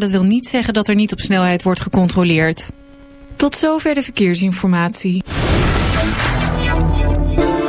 Dat wil niet zeggen dat er niet op snelheid wordt gecontroleerd. Tot zover de verkeersinformatie.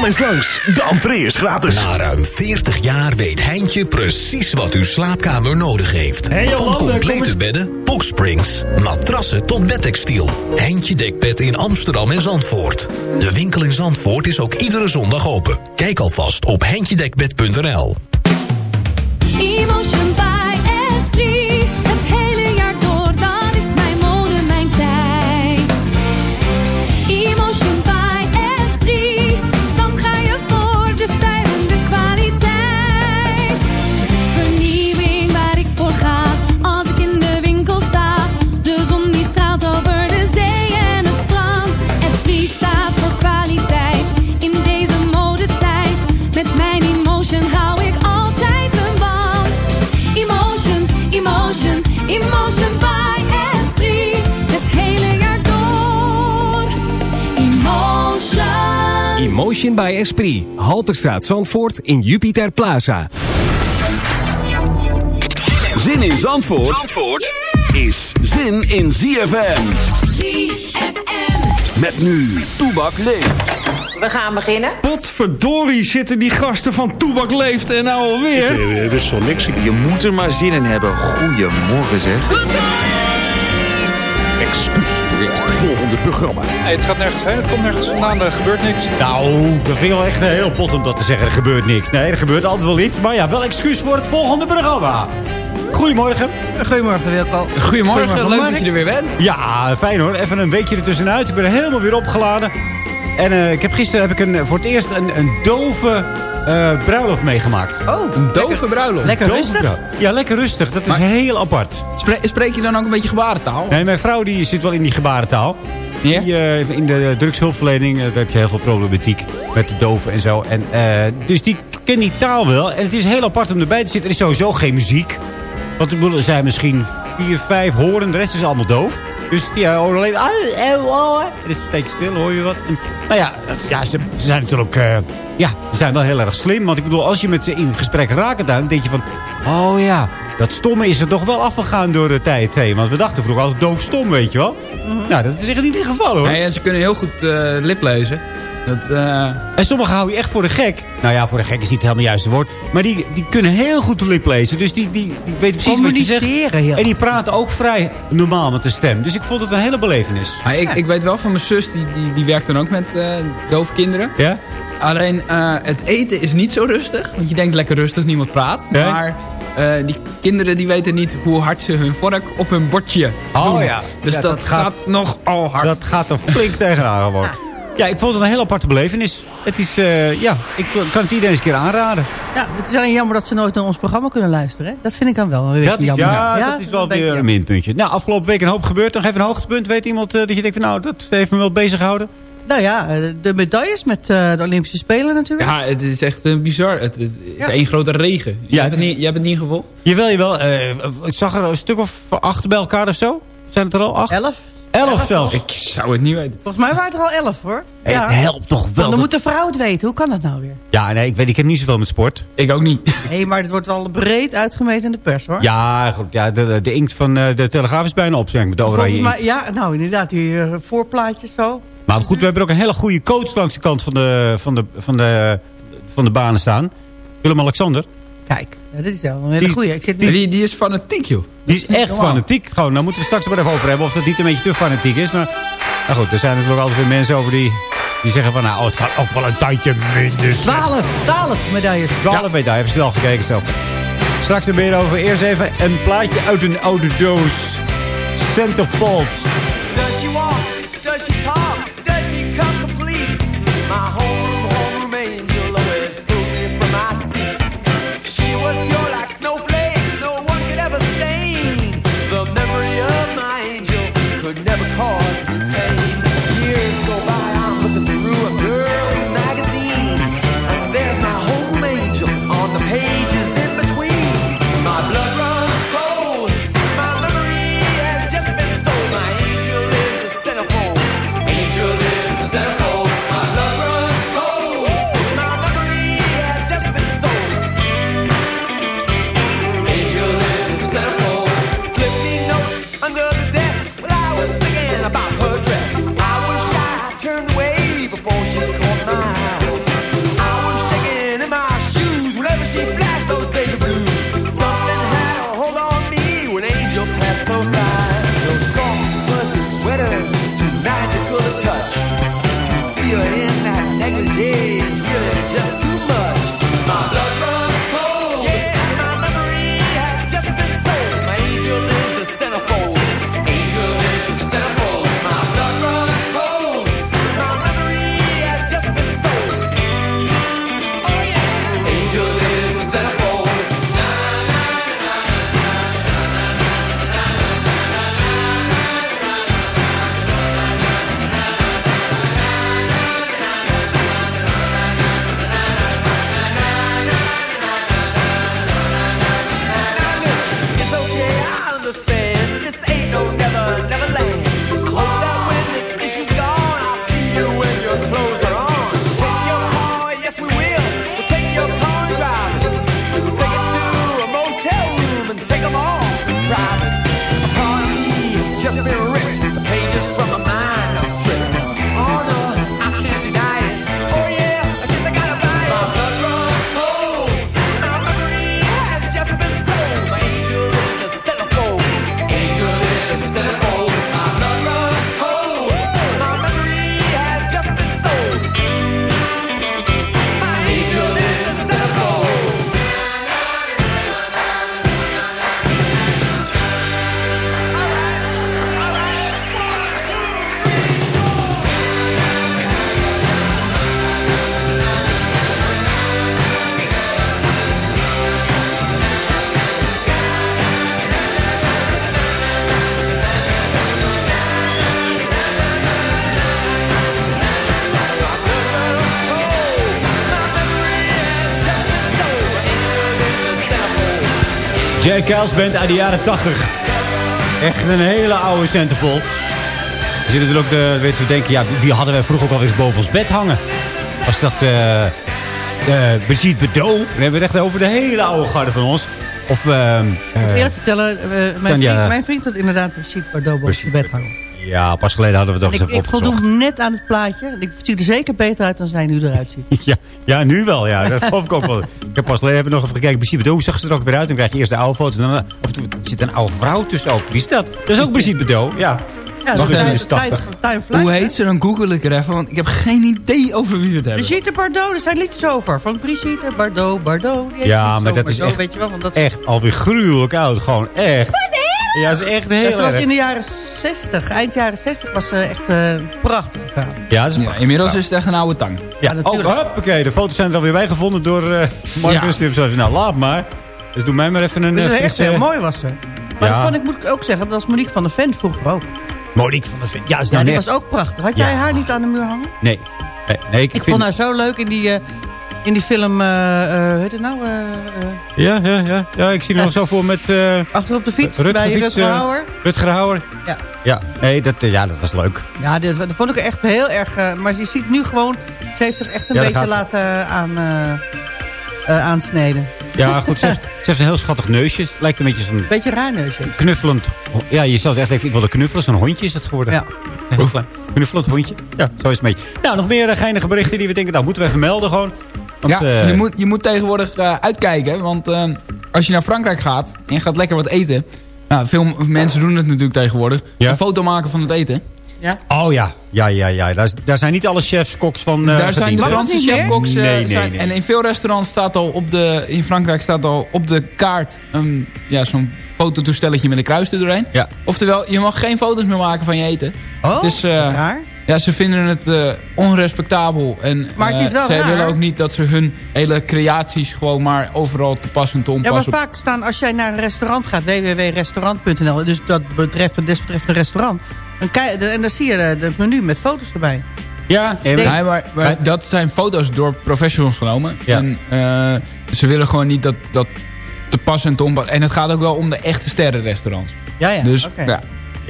Circus Zandvoort. Kom eens langs, de entree is gratis. Na ruim 40 jaar weet Heintje precies wat uw slaapkamer nodig heeft. Van complete bedden, boxsprings, matrassen tot bedtextiel. Heintje Dekbed in Amsterdam en Zandvoort. De winkel in Zandvoort is ook iedere zondag open. Kijk alvast op heintjedekbed.nl Emotion By Esprit. Halterstraat Zandvoort in Jupiter Plaza. Zin in Zandvoort, Zandvoort is zin in ZFM. ZFM. Met nu, Toebak leeft. We gaan beginnen. Potverdorie zitten die gasten van Toebak Leeft en nou alweer. Het is wel niks. Je moet er maar zin in hebben. Goedemorgen zeg. Excuus het volgende programma. Nee, het gaat nergens heen, het komt nergens vandaan, er gebeurt niks. Nou, dat vind ik wel echt heel pot om dat te zeggen. Er gebeurt niks. Nee, er gebeurt altijd wel iets. Maar ja, wel excuus voor het volgende programma. Goedemorgen. Goedemorgen Wilco. Goedemorgen, leuk dat je er weer bent. Ja, fijn hoor. Even een weekje ertussenuit. Ik ben helemaal weer opgeladen. En eh, ik heb gisteren heb ik een, voor het eerst een, een dove eh, bruiloft meegemaakt. Oh, Een dove bruiloft. lekker Dove rustig. bruiloft. Ja, lekker rustig. Dat is Maar- heel apart. Spre- spreek je dan ook een beetje gebarentaal? Nee, mijn vrouw die zit wel in die gebarentaal. Ja? Die, eh, in de drugshulpverlening daar heb je heel veel problematiek met de doven en zo. En, eh, dus die kent die taal wel. En het is heel apart om erbij te zitten. Er is sowieso geen muziek. Want er zijn misschien vier, vijf horen. De rest is allemaal doof. Dus die horen alleen... eh, oh, eh. Het is een beetje stil, hoor je wat. En, nou ja, ja ze, ze zijn natuurlijk... eh, ja, ze zijn wel heel erg slim. Want ik bedoel, als je met ze in gesprek raakt... dan denk je van... Oh ja, dat stomme is er toch wel afgegaan door de tijd heen. Want we dachten vroeger altijd doof stom, weet je wel. Nou, dat is echt niet het geval, hoor. Nee, en ze kunnen heel goed eh, lip lezen. Dat, eh, En sommigen hou je echt voor de gek. Nou ja, voor de gek is niet helemaal het juiste woord. Maar die, die kunnen heel goed de lip lezen. Dus die, die, die weten precies wat je zegt. Communiceren heel En die praten ook vrij normaal met de stem. Dus ik vond het een hele belevenis. maar ik, ik weet wel van mijn zus, die, die, die werkt dan ook met eh dove kinderen. Ja? Alleen eh, het eten is niet zo rustig. Want je denkt lekker rustig, niemand praat. Ja? Maar eh, die kinderen die weten niet hoe hard ze hun vork op hun bordje Oh doen. ja. Dus Ja, dat, dat gaat- gaat, nogal hard. Dat gaat er flink tegenaan gewoon. Ja, ik vond het een heel aparte belevenis. Het is, eh, ja, ik kan het iedereen eens een keer aanraden. Ja, het is alleen jammer dat ze nooit naar ons programma kunnen luisteren. Hè? Dat vind ik dan wel een beetje Dat is, jammer. ja, dat is wel weer een minpuntje. Nou, afgelopen week een hoop gebeurd. Nog even een hoogtepunt. Weet iemand eh, dat je denkt van nou, dat heeft me wel bezig gehouden? Nou ja, eh, de medailles met eh, de Olympische Spelen natuurlijk. Ja, het is echt eh, bizar. Het, het is Ja. één grote regen. Ja, jij, hebt het het is- niet, jij hebt het niet gevolgd? Jawel, jawel. eh ik zag er een stuk of acht bij elkaar of zo. Zijn het er al acht? Elf. Elf zelfs. Ik zou het niet weten. Volgens mij waren het er al elf hoor. Het helpt toch wel. Dan dat- moet de vrouw het weten. Hoe kan dat nou weer? Ja, nee, ik weet, ik heb niet zoveel met sport. Ik ook niet. Nee, maar het wordt wel breed uitgemeten in de pers hoor. Ja, goed, ja de, de, inkt van eh, de Telegraaf is bijna op, zeg ik, met de oranje Volgens mij, ja, nou inderdaad, die eh, voorplaatjes zo. Maar goed, we hebben ook een hele goede coach langs de kant van de, van de, van de, van de banen staan. Willem-Alexander. Kijk, ja, dit is wel een hele Die- goeie. Ik zit Die, die, is fanatiek, joh. Die is echt normaal. fanatiek. Gewoon, daar moeten we straks maar even over hebben. Of dat niet een beetje te fanatiek is. Maar nou goed, er zijn natuurlijk altijd weer mensen over die, die zeggen van... Nou, oh, het kan ook wel een tijdje minder zijn. 12, 12 medailles. 12 medailles, even snel gekeken zo. Straks er meer over. Eerst even een plaatje uit een oude doos. Centerfold. Does she walk? Does she talk? Jack Kels Band uit de jaren 80. Echt een hele oude centerfold. Er zit natuurlijk ook de, weet je, we denken, ja, wie hadden wij vroeger ook alweer eens boven ons bed hangen? Was dat eh eh, Brigitte Bardot? Dan hebben we het echt over de hele oude garde van ons. Of, ehm, eh, Eerlijk vertellen, mijn, vriend, mijn vriend had inderdaad principe Bardot boven zijn bed hangen. Ja, pas geleden hadden we het ook ik, eens ik even opgezocht. voldoen net aan het plaatje. Ik zie er zeker beter uit dan zij nu eruit ziet. Ja, ja, nu wel, ja. Dat geloof ik ook wel. Ik heb pas geleden nog even gekeken. Brigitte Bardot, hoe zag ze er ook weer uit? Dan krijg je eerst de oude foto's. En dan, af en toe zit een oude vrouw tussen ook. Wie is dat? Dat is ook Brigitte Bardot, ja. Ja, dat is is de tijd 80. van Time Flies. Hoe heet ze? Dan google ik er even, want ik heb geen idee over wie we het hebben. Brigitte Bardot, er zijn liedjes over. Van Brigitte Bardot, Bardot. Ja, maar dat is echt, Weet je wel, want dat echt alweer gruwelijk oud. Gewoon echt. Ja, dat is echt heel Ja, ze was erg. in de jaren 60, eind jaren 60 was ze echt eh, een prachtige vrouw. Ja, dat is Ja, inmiddels is het echt een oude tang. Ja, natuurlijk. oh, hoppakee, de foto's zijn er alweer bijgevonden door eh. Die heeft zo nou laat maar. Dus doe mij maar even een... Dus eh, echt heel mooi was ze. Maar Ja. dat vond ik, moet ik ook zeggen, dat was Monique van der Vent vroeger ook. Monique van der Vent. Ja, is Ja, nou die net... was ook prachtig. Had jij Ja. haar niet aan de muur hangen? Nee. nee, nee ik, Ik vind... vond haar zo leuk in die, eh, In die film, hoe heet het nou? eh, Ja, ja, ja. ja ik zie er nog zo voor met... achter op de fiets, Rutger bij Rutger Hauer. Rutger Hauer. Ja. Ja, nee, dat, ja, dat was leuk. Ja, dit, dat vond ik echt heel erg... maar je ziet nu gewoon... Ze heeft zich echt een Ja, beetje laten aan, aansneden. Ja, goed, ze heeft, ze heeft een heel schattig neusje. Het lijkt een beetje zo'n Beetje raar neusje. knuffelend... Ja, je zou echt denken, ik wilde knuffelen. Zo'n hondje is het geworden. Ja. Heel klein. Knuffelend hondje. Ja, zo is het een beetje. Nou, nog meer geinige berichten die we denken, nou, moeten we even melden gewoon. Want, ja, eh, je, moet, je moet tegenwoordig eh, uitkijken. Want eh, als je naar Frankrijk gaat en je gaat lekker wat eten. Nou, veel mensen doen het natuurlijk tegenwoordig. Ja. Een foto maken van het eten. Ja? Oh ja, ja, ja, ja. Daar, daar zijn niet alle chefs, koks van eh, Daar zijn de? Franse chefkoks. Nee, nee. En in veel restaurants staat al op de... In Frankrijk staat al op de kaart een, ja, zo'n fototoestelletje met een kruis er doorheen. Ja. Oftewel, je mag geen foto's meer maken van je eten. Oh, het is, eh, raar. Ja, ze vinden het eh, onrespectabel. En Maar het is eh, wel zij raar. willen ook niet dat ze hun hele creaties gewoon maar overal te pas en te Ja, onpas maar op- vaak staan, als jij naar een restaurant gaat, www.restaurant.nl, dus dat betreft, desbetreffende restaurant, en dan zie je het menu met foto's erbij. Ja, nee, maar- Nee, maar, maar dat zijn foto's door professionals genomen. Ja. En eh, ze willen gewoon niet dat, dat te pas en te onpas. En het gaat ook wel om de echte sterrenrestaurants. Ja, ja. Dus ja.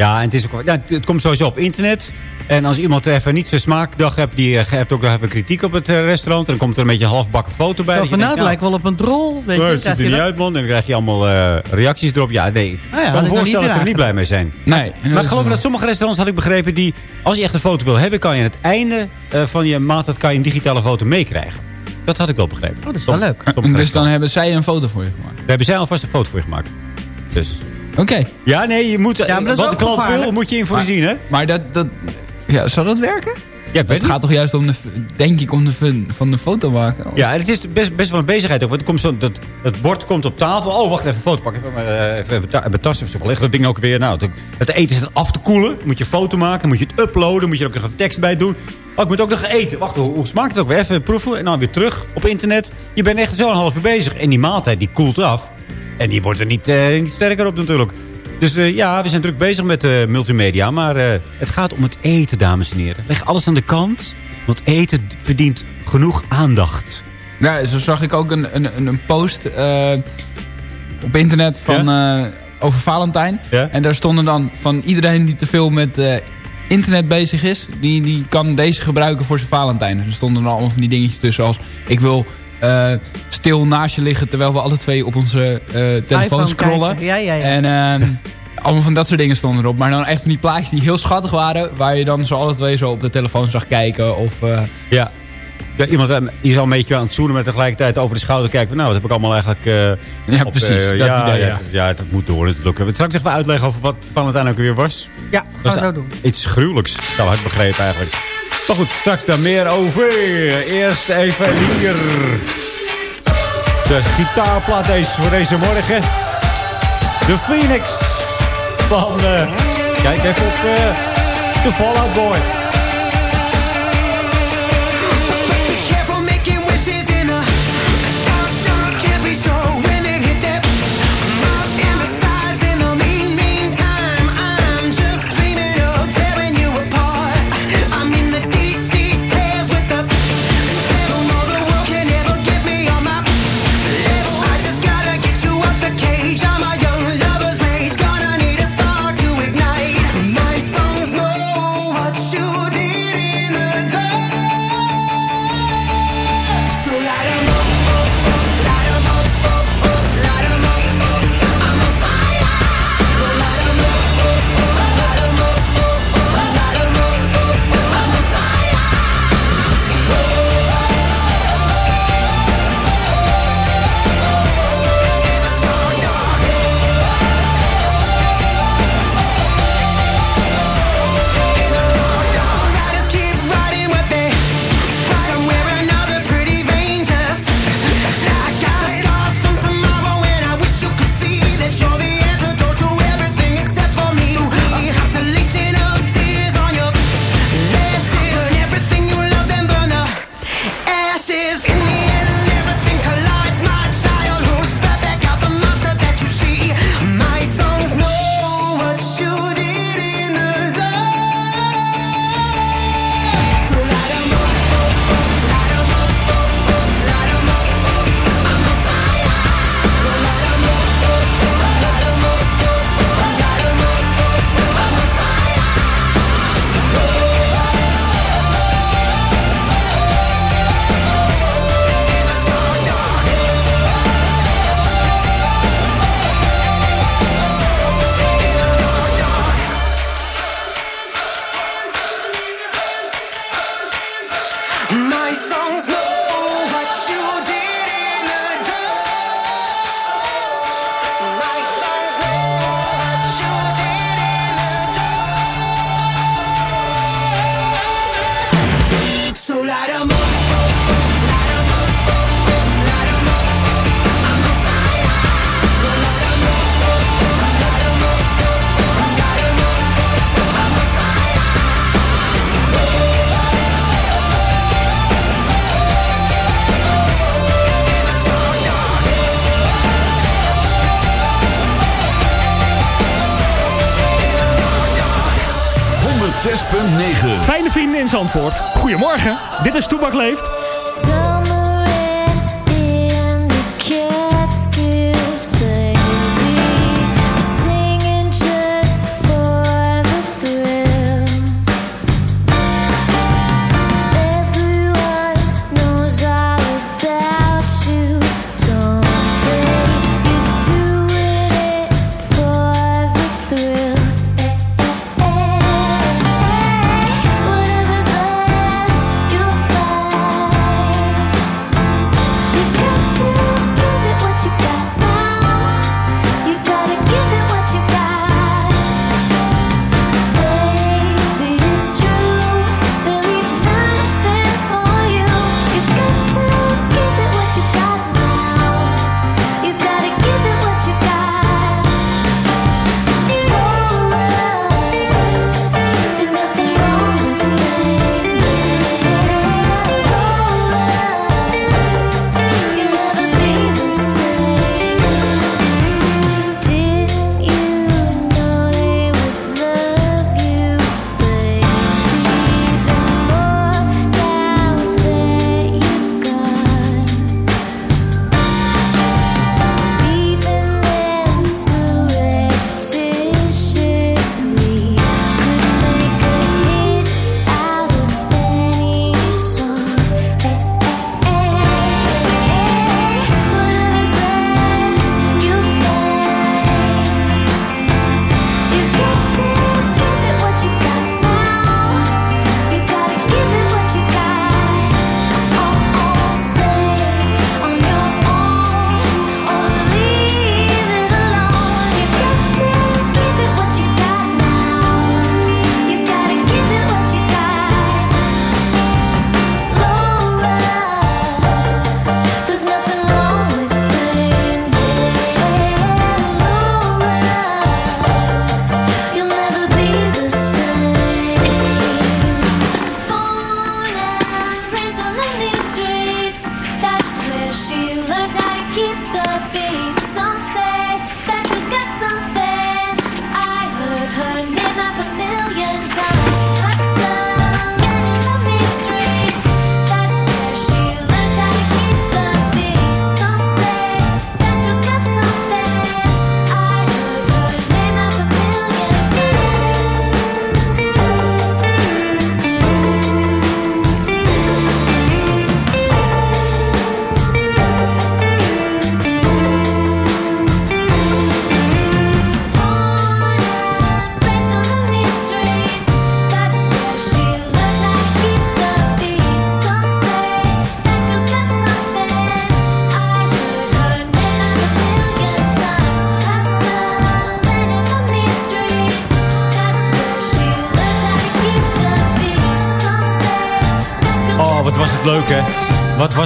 Ja, en het, is ook, ja, het- komt sowieso op internet. En als iemand even niet zijn smaakdag hebt, die eh, heeft ook nog even kritiek op het eh, restaurant. En dan komt er een beetje een halfbakken foto bij. Van, nou, het lijkt wel op een drol. Weet oh, je, ziet je er niet dat? uit, man. En dan krijg je allemaal eh, reacties erop. Ja, nee. Ik kan ik me nog voorstellen dat ze er niet blij mee zijn. Nee. Maar ik geloof dat sommige restaurants, had ik begrepen, die... Als je echt een foto wil hebben, kan je aan het einde eh, van je maand... dat kan je een digitale foto meekrijgen. Dat had ik wel begrepen. Oh, dat is wel Som- leuk. Dus dan hebben zij een foto voor je gemaakt. Daar hebben zij alvast een foto voor je gemaakt. Dus... Oké. Ja, nee, je moet... maar dat is wat de klant wil, moet je in voorzien, hè? Maar dat... dat ja, zou dat werken? Ja, Het gaat toch juist om de... Denk ik om de fun van de foto maken? Ja, en het is best, best wel een bezigheid ook. Want komt zo, dat, dat bord komt op tafel. Oh, wacht even, een foto pakken. Even, eh, even, even, mijn even zo. Dat ding ook weer. Nou, het, het eten zit af te koelen. Moet je een foto maken. Moet je het uploaden. Moet je er ook nog even tekst bij doen. Oh, ik moet ook nog eten. Wacht, hoe, hoe smaakt het ook weer? Even proeven. En dan weer terug op internet. Je bent echt zo'n half uur bezig. En die maaltijd die koelt af. En die wordt er niet, eh, niet sterker op natuurlijk. Dus eh, ja, we zijn druk bezig met eh, multimedia. Maar het gaat om het eten, dames en heren. Leg alles aan de kant. Want eten verdient genoeg aandacht. Ja, zo zag ik ook een, een, een- post op internet van, over Valentijn. Ja? En daar stonden dan van iedereen die te veel met internet bezig is... Die, die kan deze gebruiken voor zijn Valentijn. Dus er stonden dan allemaal van die dingetjes tussen als... ik wil eh, stil naast je liggen terwijl we alle twee op onze eh, telefoon scrollen. Ja, ja, ja. En ehm, allemaal van dat soort dingen stonden erop. Maar dan echt van die plaatjes die heel schattig waren... waar je dan zo alle twee zo op de telefoon zag kijken. Of, eh, Ja. ja iemand die is al een beetje aan het zoenen... met tegelijkertijd over de schouder kijken. van, Nou, wat heb ik allemaal eigenlijk... eh, Ja, op, precies, dat ja, idee, ja, ja. dat- ja, dat moet door natuurlijk. We straks even uitleggen over wat Valentijn ook weer was. Ja, gaan we zo doen. Iets gruwelijks. Dat had ik begrepen eigenlijk. Maar goed, straks daar meer over. Eerst even hier. De gitaarplaat voor deze morgen. De Phoenix. Van, eh, kijk even op eh de Fallout Boy. Goedemorgen. Dit is Toebak Leeft.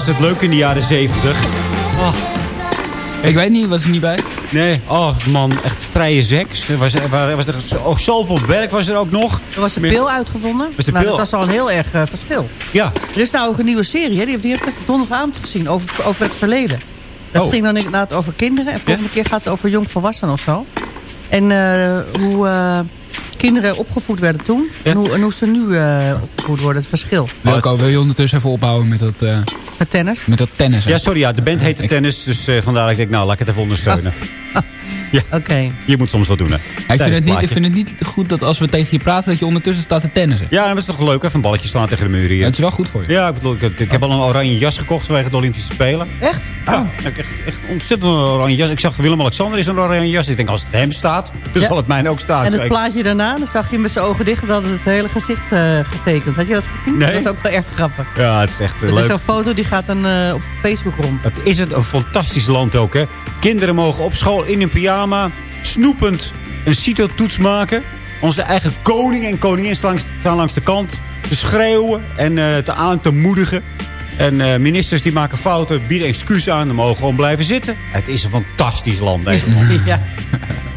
Was het leuk in de jaren zeventig. Oh. Ik weet niet, was er niet bij? Nee, oh man, echt vrije seks. Er Was, er was er zo, oh, zoveel werk was er ook nog. Er was de pil uitgevonden. Was de nou, pil- dat was al een heel erg eh, verschil. Ja. Er is nou ook een nieuwe serie, hè? die heb ik donderdagavond gezien, over, over het verleden. Dat Oh. ging dan inderdaad over kinderen. En volgende keer gaat het over jongvolwassenen of zo. En eh, hoe eh, kinderen opgevoed werden toen. En, hoe, en hoe ze nu eh, opgevoed worden, het verschil. Wilco, wil je ondertussen even ophouden met dat, eh, tennis? met dat tennis? Ja, sorry, ja, de band heette Tennis. Dus eh, vandaar dat ik denk, nou, laat ik het even ondersteunen. Ja. Oké. Je moet soms wat doen, hè. Ja, ik, vind het niet, ik vind het niet goed dat als we tegen je praten... dat je ondertussen staat te tennissen. Ja, dat is toch leuk, even een balletje slaan tegen de muur hier. Het is wel goed voor je. Ja, ik bedoel, ik, ik, ik heb al een oranje jas gekocht vanwege de Olympische Spelen. Echt? Ja, ik echt, echt ontzettend een oranje jas. Ik zag Willem-Alexander is een oranje jas. Ik denk, als het hem staat, dan Ja. zal het mij ook staan. En het plaatje daarna, dan zag je met zijn ogen dicht... dat het het hele gezicht eh, getekend. Had je dat gezien? Nee. Dat is ook wel erg grappig. Ja, het is echt eh, Het is leuk. zo'n foto die gaat dan eh, op Facebook rond. Het is het een fantastisch land ook, hè. Kinderen mogen op school in een pyjama... snoepend een CITO-toets maken. Onze eigen koning en koningin staan langs, staan langs de kant... te schreeuwen en eh, te aan te moedigen. En eh, ministers die maken fouten, bieden excuus aan... en mogen gewoon blijven zitten. Het is een fantastisch land, Nederland. ja.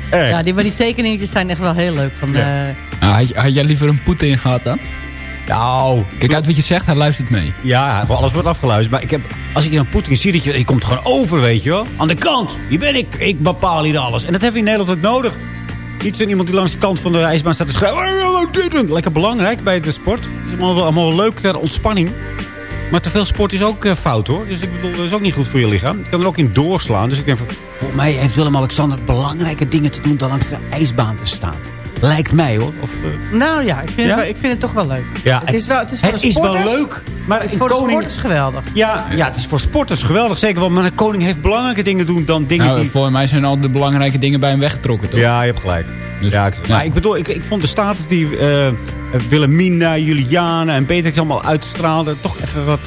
Echt. ja, die, maar die tekeningetjes zijn echt wel heel leuk. Van, had, je- had jij liever een Poetin gehad dan? Nou... Kijk uit wat je zegt, hij luistert mee. Ja, alles wordt afgeluisterd. Maar ik heb, als ik dan Poetin zie, dat je, je komt gewoon over, weet je wel. Aan de kant. Hier ben ik. Ik bepaal hier alles. En dat hebben we in Nederland ook nodig. Niet zo'n iemand die langs de kant van de ijsbaan staat te schrijven. "Oh, dit doen." Lekker belangrijk bij de sport. Het is allemaal, allemaal leuk ter ontspanning. Maar te veel sport is ook eh, fout, hoor. Dus ik bedoel, dat is ook niet goed voor je lichaam. Je kan er ook in doorslaan. Dus ik denk van, volgens mij heeft Willem-Alexander belangrijke dingen te doen... dan langs de ijsbaan te staan. Lijkt mij, hoor. Of, eh, nou ja, ik vind, Ja? Het, wel, ik vind het toch wel leuk. Ja, het is wel, het is voor het de is wel sporters- leuk. Maar het is voor de sporters geweldig. Ja, ja, het is voor sporters geweldig, zeker wel. Maar een koning heeft belangrijke dingen doen dan dingen Nou, die... Voor mij zijn al de belangrijke dingen bij hem weggetrokken, toch? Ja, je hebt gelijk. Dus- ja, ik, ja. Maar ik bedoel, ik, ik vond de status die eh Wilhelmina, Juliana en Beatrix allemaal uitstraalden... toch even wat...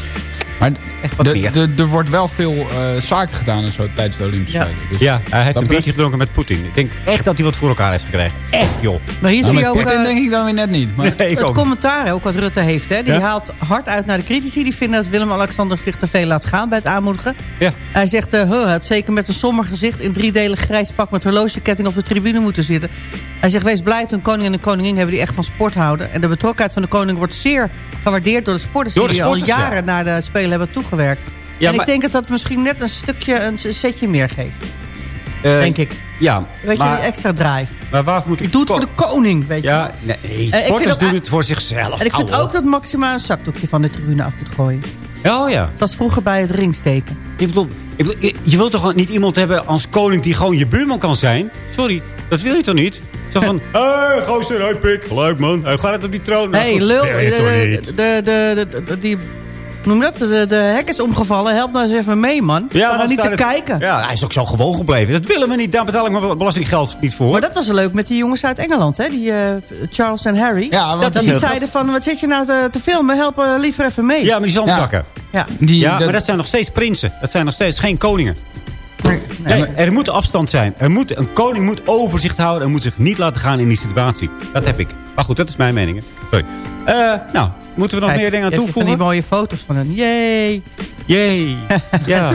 Maar Echt wat de- meer. de- er wordt wel veel eh, zaken gedaan en zo tijdens de Olympische Ja. Spelen. Dus Ja, hij heeft een betreft- biertje gedronken met Poetin. Ik denk echt dat hij wat voor elkaar heeft gekregen. Echt, joh. Maar hier zie je ook Poetin eh, denk ik dan weer net niet. Maar Nee, ik het ook. commentaar ook wat Rutte heeft. Hè? Die Ja? haalt hard uit naar de critici. Die vinden dat Willem-Alexander zich te veel laat gaan bij het aanmoedigen. Ja. Hij zegt, eh huh, het zeker met een somber gezicht... in driedelig grijs pak met horlogeketting op de tribune moeten zitten. Hij zegt, wees blij dat een koning en een koningin hebben... die echt van sport houden. En de betrokkenheid van de koning wordt zeer gewaardeerd... door de sporters Door de die sporters, al ja. jaren naar de Spelen hebben toegewerkt. Ja, en maar- ik denk dat dat misschien net een stukje, een setje meer geeft. Eh, denk ik. Ja, Weet je, die extra drive. maar waarvoor moet Ik doe het voor de koning, weet je. Ja, nee, sporters doen het voor zichzelf. En ik vind ook dat Maxima een zakdoekje van de tribune af moet gooien. Oh ja. Zoals vroeger bij het ringsteken. Ik bedoel, ik bedoel, je- wilt toch niet iemand hebben als koning die gewoon je buurman kan zijn? Sorry, dat wil je toch niet? Zo van, hé, hey, gozer, hey, pik. Leuk man, hey, gaat het op die troon? Hé, Nou, hey, lul. De, de, de, de, de- die, noem dat? De, de hek is omgevallen. Help nou eens even mee, man. Ja, want daar niet te het- kijken. Ja, hij is ook zo gewoon gebleven. Dat willen we niet. Daar betaal ik mijn belastinggeld niet voor. Maar dat was leuk met die jongens uit Engeland, hè? Die eh, Charles en Harry. Ja, want dat die- zeiden van, wat zit je nou te, te filmen? Help eh, liever even mee. Ja, maar die zandzakken. Ja. die, Ja, dat- maar dat zijn nog steeds prinsen. Dat zijn nog steeds geen koningen. Nee, er moet afstand zijn. Er moet, een koning moet overzicht houden en moet zich niet laten gaan in die situatie. Dat heb ik. Maar goed, dat is mijn mening. hè. Sorry. Eh, nou, moeten we nog Kijk, meer dingen aan hebt van toevoegen? die mooie foto's van hen. Yay. Jee. Ja.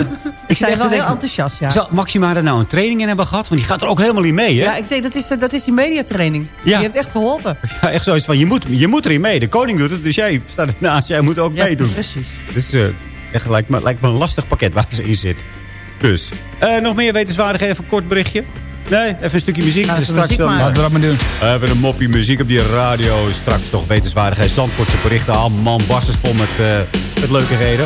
Ik zijn wel heel enthousiast, ja. Zal Maxima er nou een training in hebben gehad? Want die gaat er ook helemaal in mee, hè? Ja, ik denk dat is, dat is die mediatraining. Ja. Die heeft echt geholpen. Ja, echt zoiets van, je moet, je moet erin mee. De koning doet het, dus jij staat ernaast. Jij moet ook Ja, meedoen. precies. Dus eh echt lijkt me, lijkt me een lastig pakket waar ze in zit. Dus, nog meer wetenswaardigheden voor een kort berichtje? Nee, even een stukje muziek. Even straks muziek dan, maar. Laten we dat maar doen. Even een moppie muziek op die radio. Straks toch wetenswaardigheid. Zandvoortse berichten. Ah man, barstens vol met, eh met leuke reden.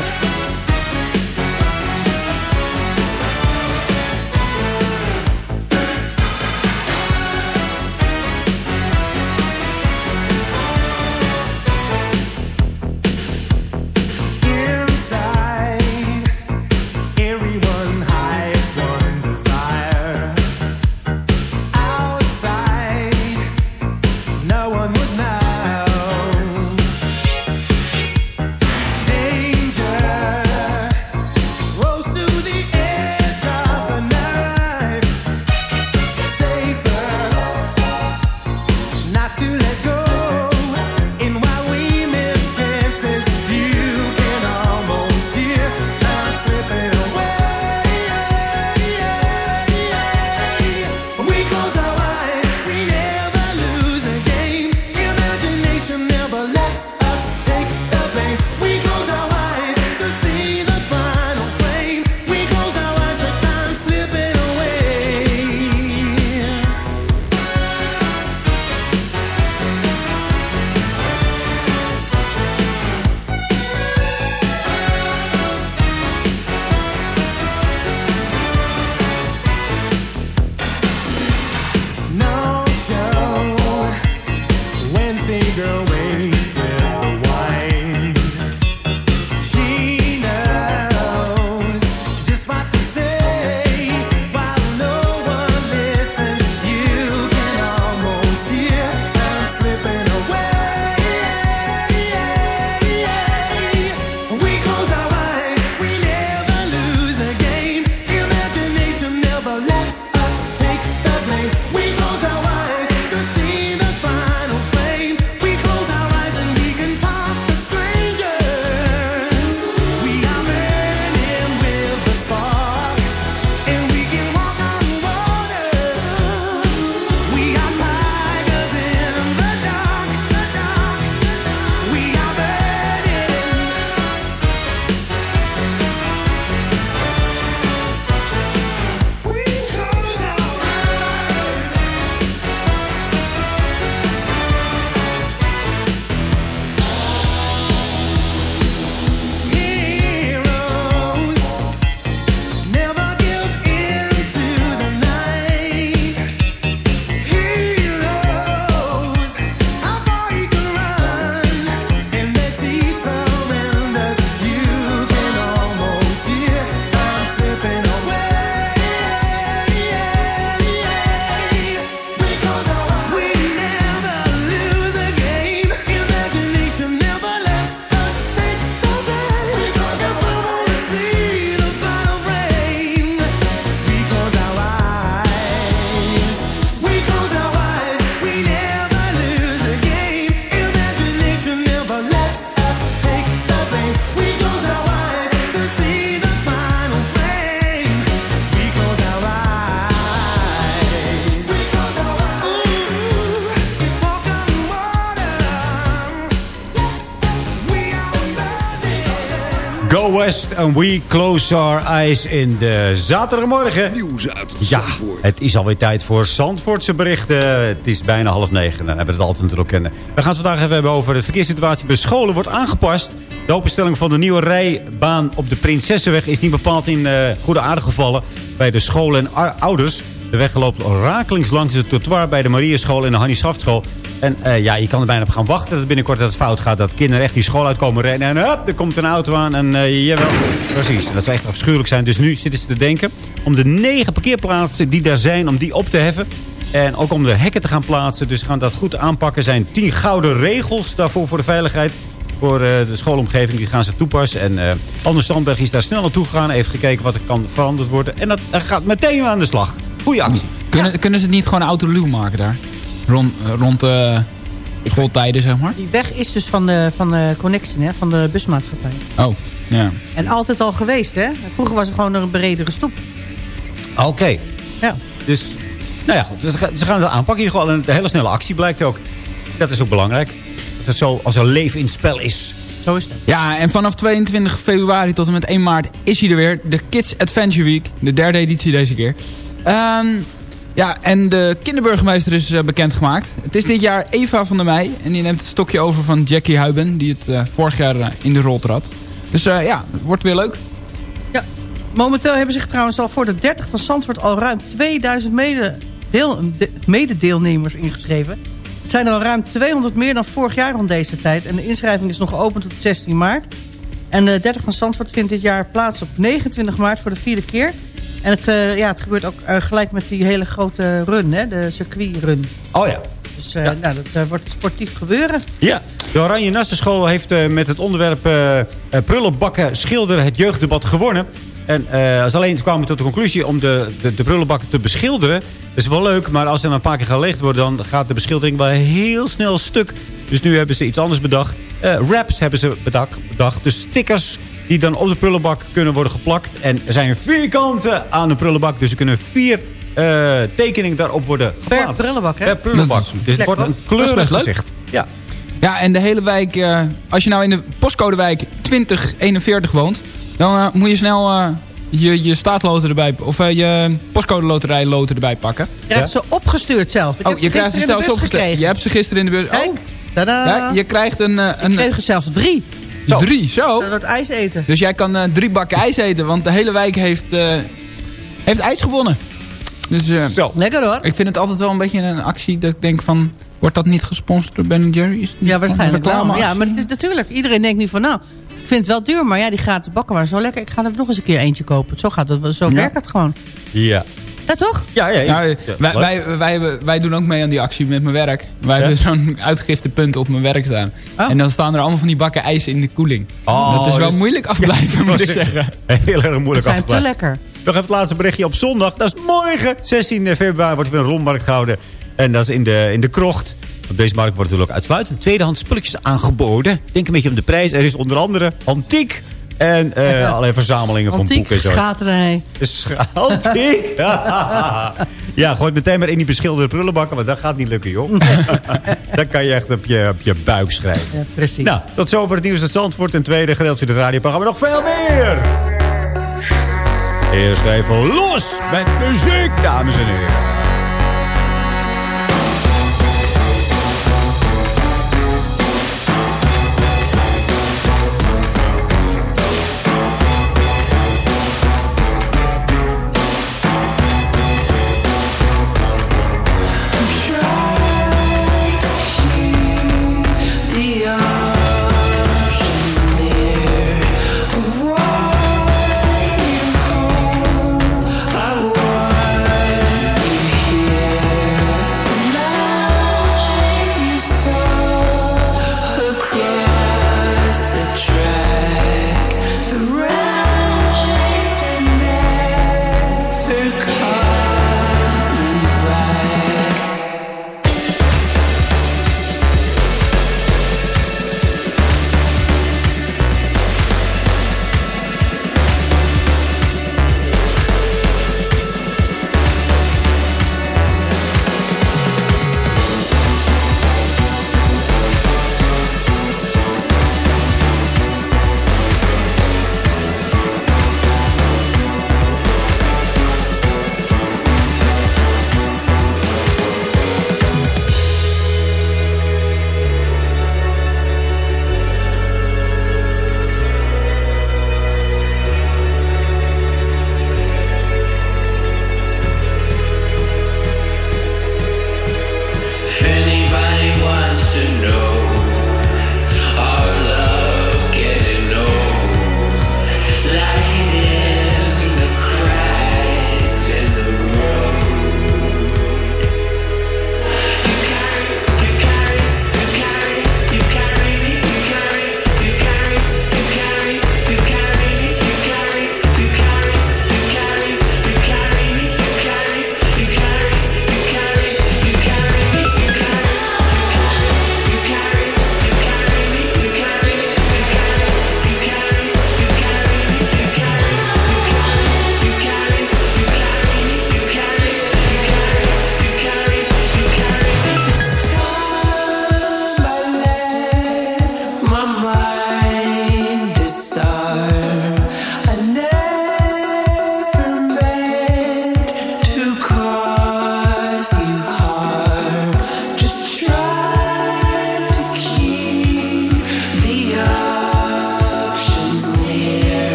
And we close our eyes in de zaterdagmorgen. Nieuws uit Ja, het is alweer tijd voor Zandvoortse berichten. Het is bijna half negen. Dan hebben we het altijd natuurlijk kennen. We gaan het vandaag even hebben over de verkeerssituatie bij scholen wordt aangepast. De openstelling van de nieuwe rijbaan op de Prinsessenweg is niet bepaald in uh, goede aarde gevallen bij de scholen en ouders. De weg loopt rakelings langs het trottoir bij de Marieschool en de Hannie Schaftschool. En uh, ja, je kan er bijna op gaan wachten dat het binnenkort dat het fout gaat. Dat kinderen echt die school uitkomen rennen. En hup, er komt een auto aan. En uh, jawel, precies. Dat zou echt afschuwelijk zijn. Dus nu zitten ze te denken om de negen parkeerplaatsen die daar zijn, om die op te heffen. En ook om de hekken te gaan plaatsen. Dus gaan dat goed aanpakken. Zijn tien gouden regels daarvoor voor de veiligheid. Voor uh, de schoolomgeving, die gaan ze toepassen. En uh, Anders Sandberg is daar snel naartoe gegaan. Heeft gekeken wat er kan veranderd worden. En dat, dat gaat meteen aan de slag. Goeie actie. Kunnen, kunnen ze het niet gewoon autoluw maken daar? Rond, rond uh, schooltijden, zeg maar? Die weg is dus van de, van de Connection, hè, van de busmaatschappij. Oh, ja. En altijd al geweest, hè? Vroeger was er gewoon een bredere stoep. Oké. Okay. Ja. Dus, nou ja, goed. Ze gaan het aanpakken. In ieder geval een hele snelle actie blijkt ook. Dat is ook belangrijk. Dat het zo als een leven in het spel is. Zo is het. Ja, en vanaf 22 februari tot en met 1 maart is hij er weer. De Kids Adventure Week. De derde editie deze keer. Um, ja, en de kinderburgemeester is uh, bekendgemaakt. Het is dit jaar Eva van der Meij. En die neemt het stokje over van Jackie Huiben. Die het uh, vorig jaar uh, in de rol trad. Dus ja, wordt weer leuk. Ja, momenteel hebben zich trouwens al voor de 30 van Zandvoort... al ruim 2000 mededeel, de, mededeelnemers ingeschreven. Het zijn er al ruim 200 meer dan vorig jaar rond deze tijd. En de inschrijving is nog geopend tot 16 maart. En de 30 van Zandvoort vindt dit jaar plaats op 29 maart voor de vierde keer... En het, uh, ja, het gebeurt ook uh, gelijk met die hele grote run, hè, de circuitrun. Oh ja. Dus ja. nou, dat wordt sportief gebeuren. Ja, de Oranje Nassenschool heeft met het onderwerp prullenbakken schilderen het jeugddebat gewonnen. En als alleen kwamen we tot de conclusie om de, de, de prullenbakken te beschilderen. Dat is wel leuk, maar als ze een paar keer gelegd worden... dan gaat de beschildering wel heel snel stuk. Dus nu hebben ze iets anders bedacht. wraps hebben ze bedacht, bedacht. Dus stickers die dan op de prullenbak kunnen worden geplakt. En er zijn vier kanten aan de prullenbak. Dus er kunnen vier uh, tekeningen daarop worden geplaatst. Per prullenbak, hè? Per prullenbak. Dus het wordt een kleurig gezicht. Ja. Ja, en de hele wijk... Uh, als je nou in de postcodewijk 2041 woont... dan uh, moet je snel uh, je, je staatloter erbij... of je postcode loterij loter erbij pakken. Je krijgt ja. ze opgestuurd zelfs. Ik oh, je krijgt ze zelfs opgestuurd. Je hebt ze gisteren in de bus. Kijk, oh. Ja, je krijgt een... een ik kreeg er zelfs drie. Zo. Drie, zo. Dat wordt ijs eten. Dus jij kan uh, drie bakken ijs eten, want de hele wijk heeft, uh, heeft ijs gewonnen. Dus, uh, zo. Lekker hoor. Ik vind het altijd wel een beetje een actie dat ik denk van... Wordt dat niet gesponsord door Ben Jerry's? Ja, waarschijnlijk wel. Ja, maar het is natuurlijk... Iedereen denkt nu van nou... Ik vind het wel duur, maar ja, die gratis bakken waren zo lekker. Ik ga er nog eens een keer eentje kopen. Zo, gaat het, zo ja. werkt het gewoon. Ja. Ja, toch? Ja, ja, ja. ja wij, wij, wij, wij, doen ook mee aan die actie met mijn werk. Wij hebben zo'n uitgiftepunt op mijn werk staan. Oh. En dan staan er allemaal van die bakken ijs in de koeling. Oh, dat is wel dus moeilijk afblijven, moet ik zeggen. Heel erg moeilijk afblijven. zijn te lekker. Nog even het laatste berichtje op zondag. Dat is morgen, 16 februari, wordt er weer een rondmarkt gehouden. En dat is in de, in de krocht. Op deze markt worden natuurlijk uitsluitend tweedehands spulletjes aangeboden. Denk een beetje om de prijs. Er is onder andere antiek en uh, allerlei verzamelingen Antiek, van boeken. en zo. schaterij. Antiek? ja. ja, gooi meteen maar in die beschilderde prullenbakken. Want dat gaat niet lukken, joh. Dan kan je echt op je, op je buik schrijven. Ja, precies. Nou, tot zover het nieuws uit Zandvoort. En tweede gedeelte van het radioprogramma. Nog veel meer! Eerst even los met muziek, dames en heren.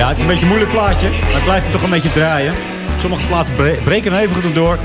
Ja, het is een beetje een moeilijk plaatje. Maar het toch een beetje draaien. Sommige platen bre- breken even goed door.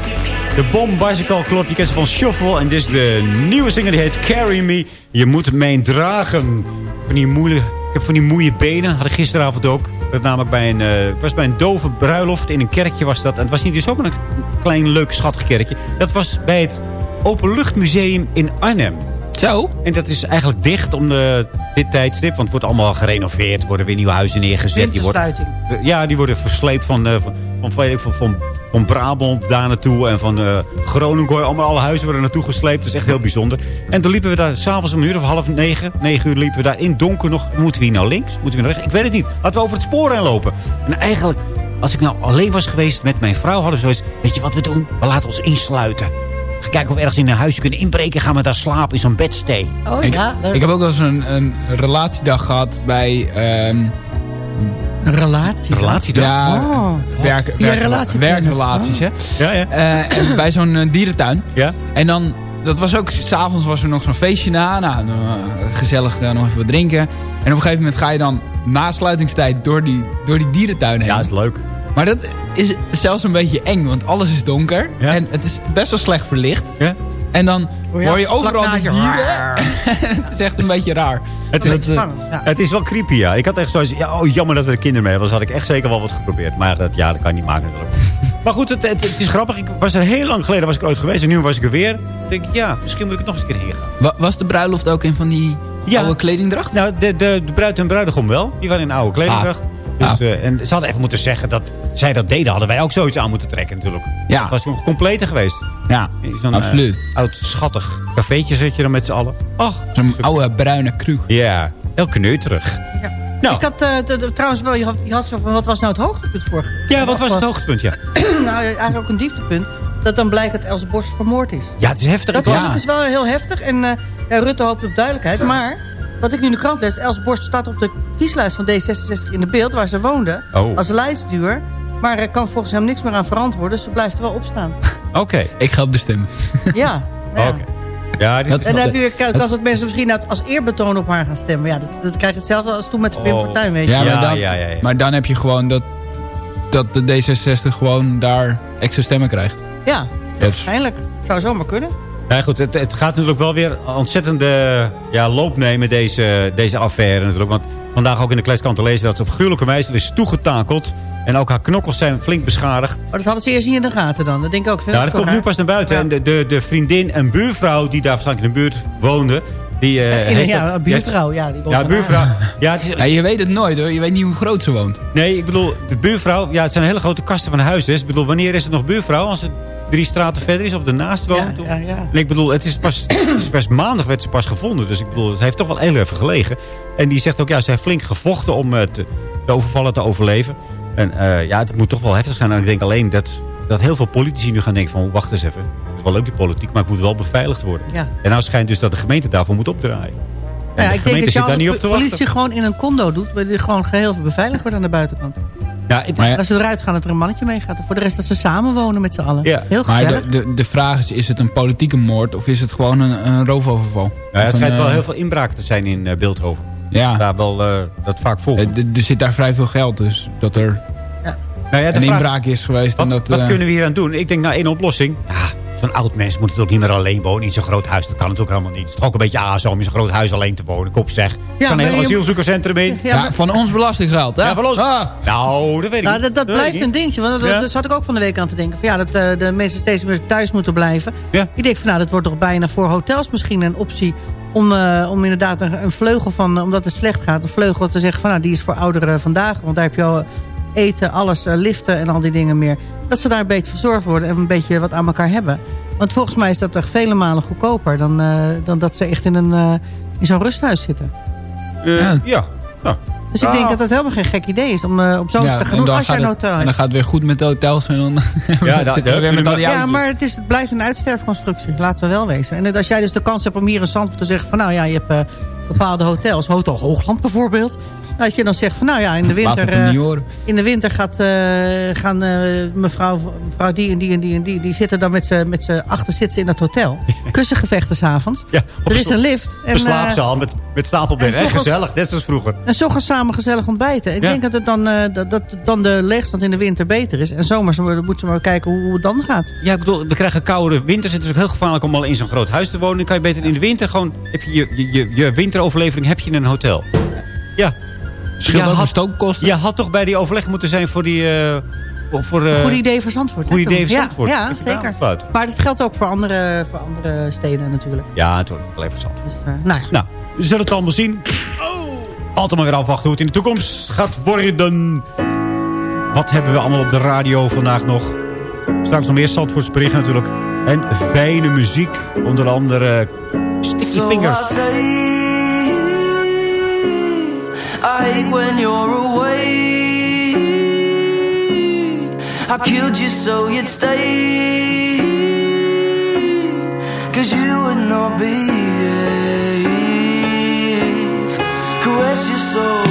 De Bomb Bicycle Club, je kent ze van Shuffle. En dit is de nieuwe zinger, die heet Carry Me. Je moet me dragen. Van die ik heb van die moeie benen. Had ik gisteravond ook. Dat namelijk bij een, eh, was bij een dove bruiloft. In een kerkje was dat. En het was niet zomaar een klein, leuk, schattig kerkje. Dat was bij het Openluchtmuseum in Arnhem. Zo? En dat is eigenlijk dicht om de, dit tijdstip. Want het wordt allemaal gerenoveerd. Er worden weer nieuwe huizen neergezet. Die worden, ja, die worden versleept van, eh, van, van, van, van, Brabant daar naartoe. En van eh Groningen. Allemaal alle huizen worden naartoe gesleept. Dat is echt heel bijzonder. En toen liepen we daar s'avonds om een uur of half negen. Negen uur liepen we daar in donker nog. Moeten we hier nou links? Moeten we naar rechts? Ik weet het niet. Laten we over het spoor heen lopen. En eigenlijk, als ik nou alleen was geweest met mijn vrouw... hadden we zoiets, weet je wat we doen? We laten ons insluiten. Kijken of we ergens in een huisje kunnen inbreken. Gaan we daar slapen in zo'n bedstee. Oh ik, ja, ik heb ook wel eens een, een relatiedag gehad bij... ehm, Een relatie. Relatiedag? Ja, Oh. werk, Ja, werk, relatie- werkrelaties, hè. Ja, ja. Eh, en bij zo'n eh, dierentuin. Ja? En dan, dat was ook, s'avonds was er nog zo'n feestje na. Nou, eh, gezellig nog even wat drinken. En op een gegeven moment ga je dan na sluitingstijd door die, door die dierentuin heen. Ja, is leuk. Maar dat is zelfs een beetje eng, want alles is donker. Ja. En het is best wel slecht verlicht. Ja? En dan Hoor je overal die dieren. het is echt een beetje raar. Het is, ja. het is wel creepy, ja. Ik had echt zoiets... Ja, oh, jammer dat we er kinderen mee hebben. Anders had ik echt zeker wel wat geprobeerd. Maar dat, ja, dat kan je niet maken natuurlijk. Maar goed, het, het, het is grappig. Ik was er heel lang geleden was ik ooit geweest. En nu was ik er weer. Ik denk, ja, misschien moet ik nog eens een keer heen gaan. wa- was de bruiloft ook in van die Ja. oude kledingdracht? Nou, de, de, de bruid en bruidegom wel. Die waren in oude kledingdracht. Dus, Ah. eh, en ze hadden even moeten zeggen dat zij dat deden. Hadden wij ook zoiets aan moeten trekken natuurlijk. Ja. Het was nog completer geweest. Ja, Zo'n, eh, absoluut. oud schattig cafeetje zit je dan met z'n allen. Ach, Zo'n oude bruine kroeg. ja. Heel kneuterig. Nou. Ik had eh, de- de- trouwens wel, je had, je had zo van, wat was nou het hoogtepunt vorige Ja, wat was het hoogtepunt, ja? nou, eigenlijk ook een dieptepunt. Dat dan blijkt dat Els Borst vermoord is. Ja, het is heftig. Dat Het was dus wel heel heftig. En eh, ja, Rutte hoopt op duidelijkheid. Maar wat ik nu in de krant lees... Els Borst staat op de kieslijst van D66 in de beeld... waar ze woonde, Oh. als lijstduur. Maar er kan volgens hem niks meer aan verantwoorden. Dus ze blijft er wel opstaan. Oké. Ik ga op de stem. ja. ja. Oké. Ja, dit Dat- is... En dan heb je kans dat mensen misschien als eerbetoon op haar gaan stemmen. Ja, dat, dat krijg je hetzelfde als toen met Wim Oh. Fortuyn, weet je. Ja, Ja, maar, dan, ja, ja, ja. maar dan heb je gewoon dat, dat de D66 gewoon daar extra stemmen krijgt. Ja, waarschijnlijk. Het zou zomaar kunnen. Ja, goed, het, het gaat natuurlijk wel weer ontzettende ja, loop nemen, deze, deze affaire natuurlijk. Want vandaag ook in de kletskant te lezen dat ze op gruwelijke wijze is toegetakeld. En ook haar knokkels zijn flink beschadigd. Maar dat hadden ze eerst niet in de gaten dan. Dat denk ik ook. Ja, dat komt nu pas naar buiten. Ja. En de, de, de vriendin en buurvrouw die daar waarschijnlijk in de buurt woonde... Die, eh, Ja, heeft ja, dat- een buurvrouw. Ja, die Ja, buurvrouw. haar. Ja, het is, Ja, je weet het nooit hoor. Je weet niet hoe groot ze woont. Nee, ik bedoel, de buurvrouw... Ja, het zijn hele grote kasten van huis. Dus ik bedoel, wanneer is het nog buurvrouw? Als het drie straten verder is of ernaast woont? Ja, of- ja, ja. En ik bedoel, het is pas, het is pas maandag werd ze pas gevonden. Dus ik bedoel, het heeft toch wel heel even gelegen. En die zegt ook, ja, ze heeft flink gevochten om eh, te, de overvallen te overleven. En eh, ja, het moet toch wel heftig zijn. En ik denk alleen dat, dat heel veel politici nu gaan denken van... wacht eens even, het is wel leuk die politiek, maar het moet wel beveiligd worden. En nou schijnt dus dat de gemeente daarvoor moet opdraaien. En Ja, de ik denk gemeente dat je daar niet op te de wachten. politie gewoon in een condo doet... waar die gewoon geheel beveiligd wordt aan de buitenkant. Ja, het, Maar ja, Als ze eruit gaan, dat er een mannetje meegaat. Voor de rest dat ze samen wonen met z'n allen. Ja. Heel Maar de, de, de vraag is, is het een politieke moord of is het gewoon een, een roofoverval? Ja, er schijnt een, wel eh, heel veel inbraken te zijn in eh, Beeldhoven. Ja, Daar wel eh, dat vaak vol. Er zit daar vrij veel geld, dus dat er Nou ja, de een vraag- inbraak is geweest. Wat, en dat, wat kunnen we hier aan doen? Ik denk, nou, één oplossing. Ja, zo'n oud mens moet natuurlijk niet meer alleen wonen in zo'n groot huis. Dat kan natuurlijk helemaal niet. Het is toch ook een beetje azo om in zo'n groot huis alleen te wonen. Kop zeg. Er kan een heel asielzoekerscentrum in. Ja, ja, maar- van ons belastinggeld, hè? Ja, van ons. Ah, Nou, dat weet ik Nou, dat, dat blijft een dingetje. Want dat, Ja. dat zat ik ook van de week aan te denken. Van, ja, dat eh, de mensen steeds meer thuis moeten blijven. Ja. Ik denk van, nou, dat wordt toch bijna voor hotels misschien een optie... om, eh, om inderdaad een, een vleugel van, eh, omdat het slecht gaat... een vleugel te zeggen van, nou, die is voor ouderen vandaag. Want daar heb je al eten, alles, liften en al die dingen meer. Dat ze daar een beetje verzorgd worden en een beetje wat aan elkaar hebben. Want volgens mij is dat toch vele malen goedkoper... dan, eh, dan dat ze echt in, een, eh, in zo'n rusthuis zitten. Eh, Ja. ja. ja. Dus ik Ah. denk dat het helemaal geen gek idee is om eh, op zo'n te gaan en doen dan als jij gaat een hotel En hebt. dan gaat het weer goed met de hotels. En dan Ja, zitten we daar weer met al die Ja, maar het, is, het blijft een uitsterfconstructie. Laten we wel wezen. En als jij dus de kans hebt om hier in Zandvoort te zeggen... van nou ja, je hebt eh, bepaalde hotels. Hotel Hoogland bijvoorbeeld. Dat je dan zegt van nou ja, in de Laat winter... eh, niet horen. in de winter gaat, eh, gaan eh, mevrouw, mevrouw die en die en die en die... die zitten dan met z'n met z'n achter zitten in dat hotel. Kussengevechten s'avonds. Ja, er is een een lift. Een En, slaapzaal met, met stapelbedden. s'ochtends- gezellig, net zoals vroeger. en zo gaan samen gezellig ontbijten. Ik Ja. denk dat, het dan, eh, dat, dat dan de leegstand in de winter beter is. En zomers moeten ze maar kijken hoe, hoe het dan gaat. Ja, ik bedoel, we krijgen koude winters. Het is ook heel gevaarlijk om al in zo'n groot huis te wonen. Dan kan je beter in de winter gewoon... Heb je, je, je, je, je winteroverlevering heb je in een hotel. Ja. Scheelt Ja, ook de had- stookkosten. Je had toch bij die overleg moeten zijn voor die... eh, voor, eh, Goed idee voor Zandvoort. Goed idee voor Ja, Zandvoort. Ja, zeker. Maar dat geldt ook voor andere, voor andere steden natuurlijk. Ja, het wordt wel even zand. Dus, eh, nou ja. Nou, we zullen het allemaal zien. Altijd maar weer afwachten hoe het in de toekomst gaat worden. Wat hebben we allemaal op de radio vandaag nog? Straks nog meer Zandvoorts berichten natuurlijk. En fijne muziek. Onder andere Sticky Fingers. I when you're away. I killed you so you'd stay. Cause you would not behave. Caress your soul.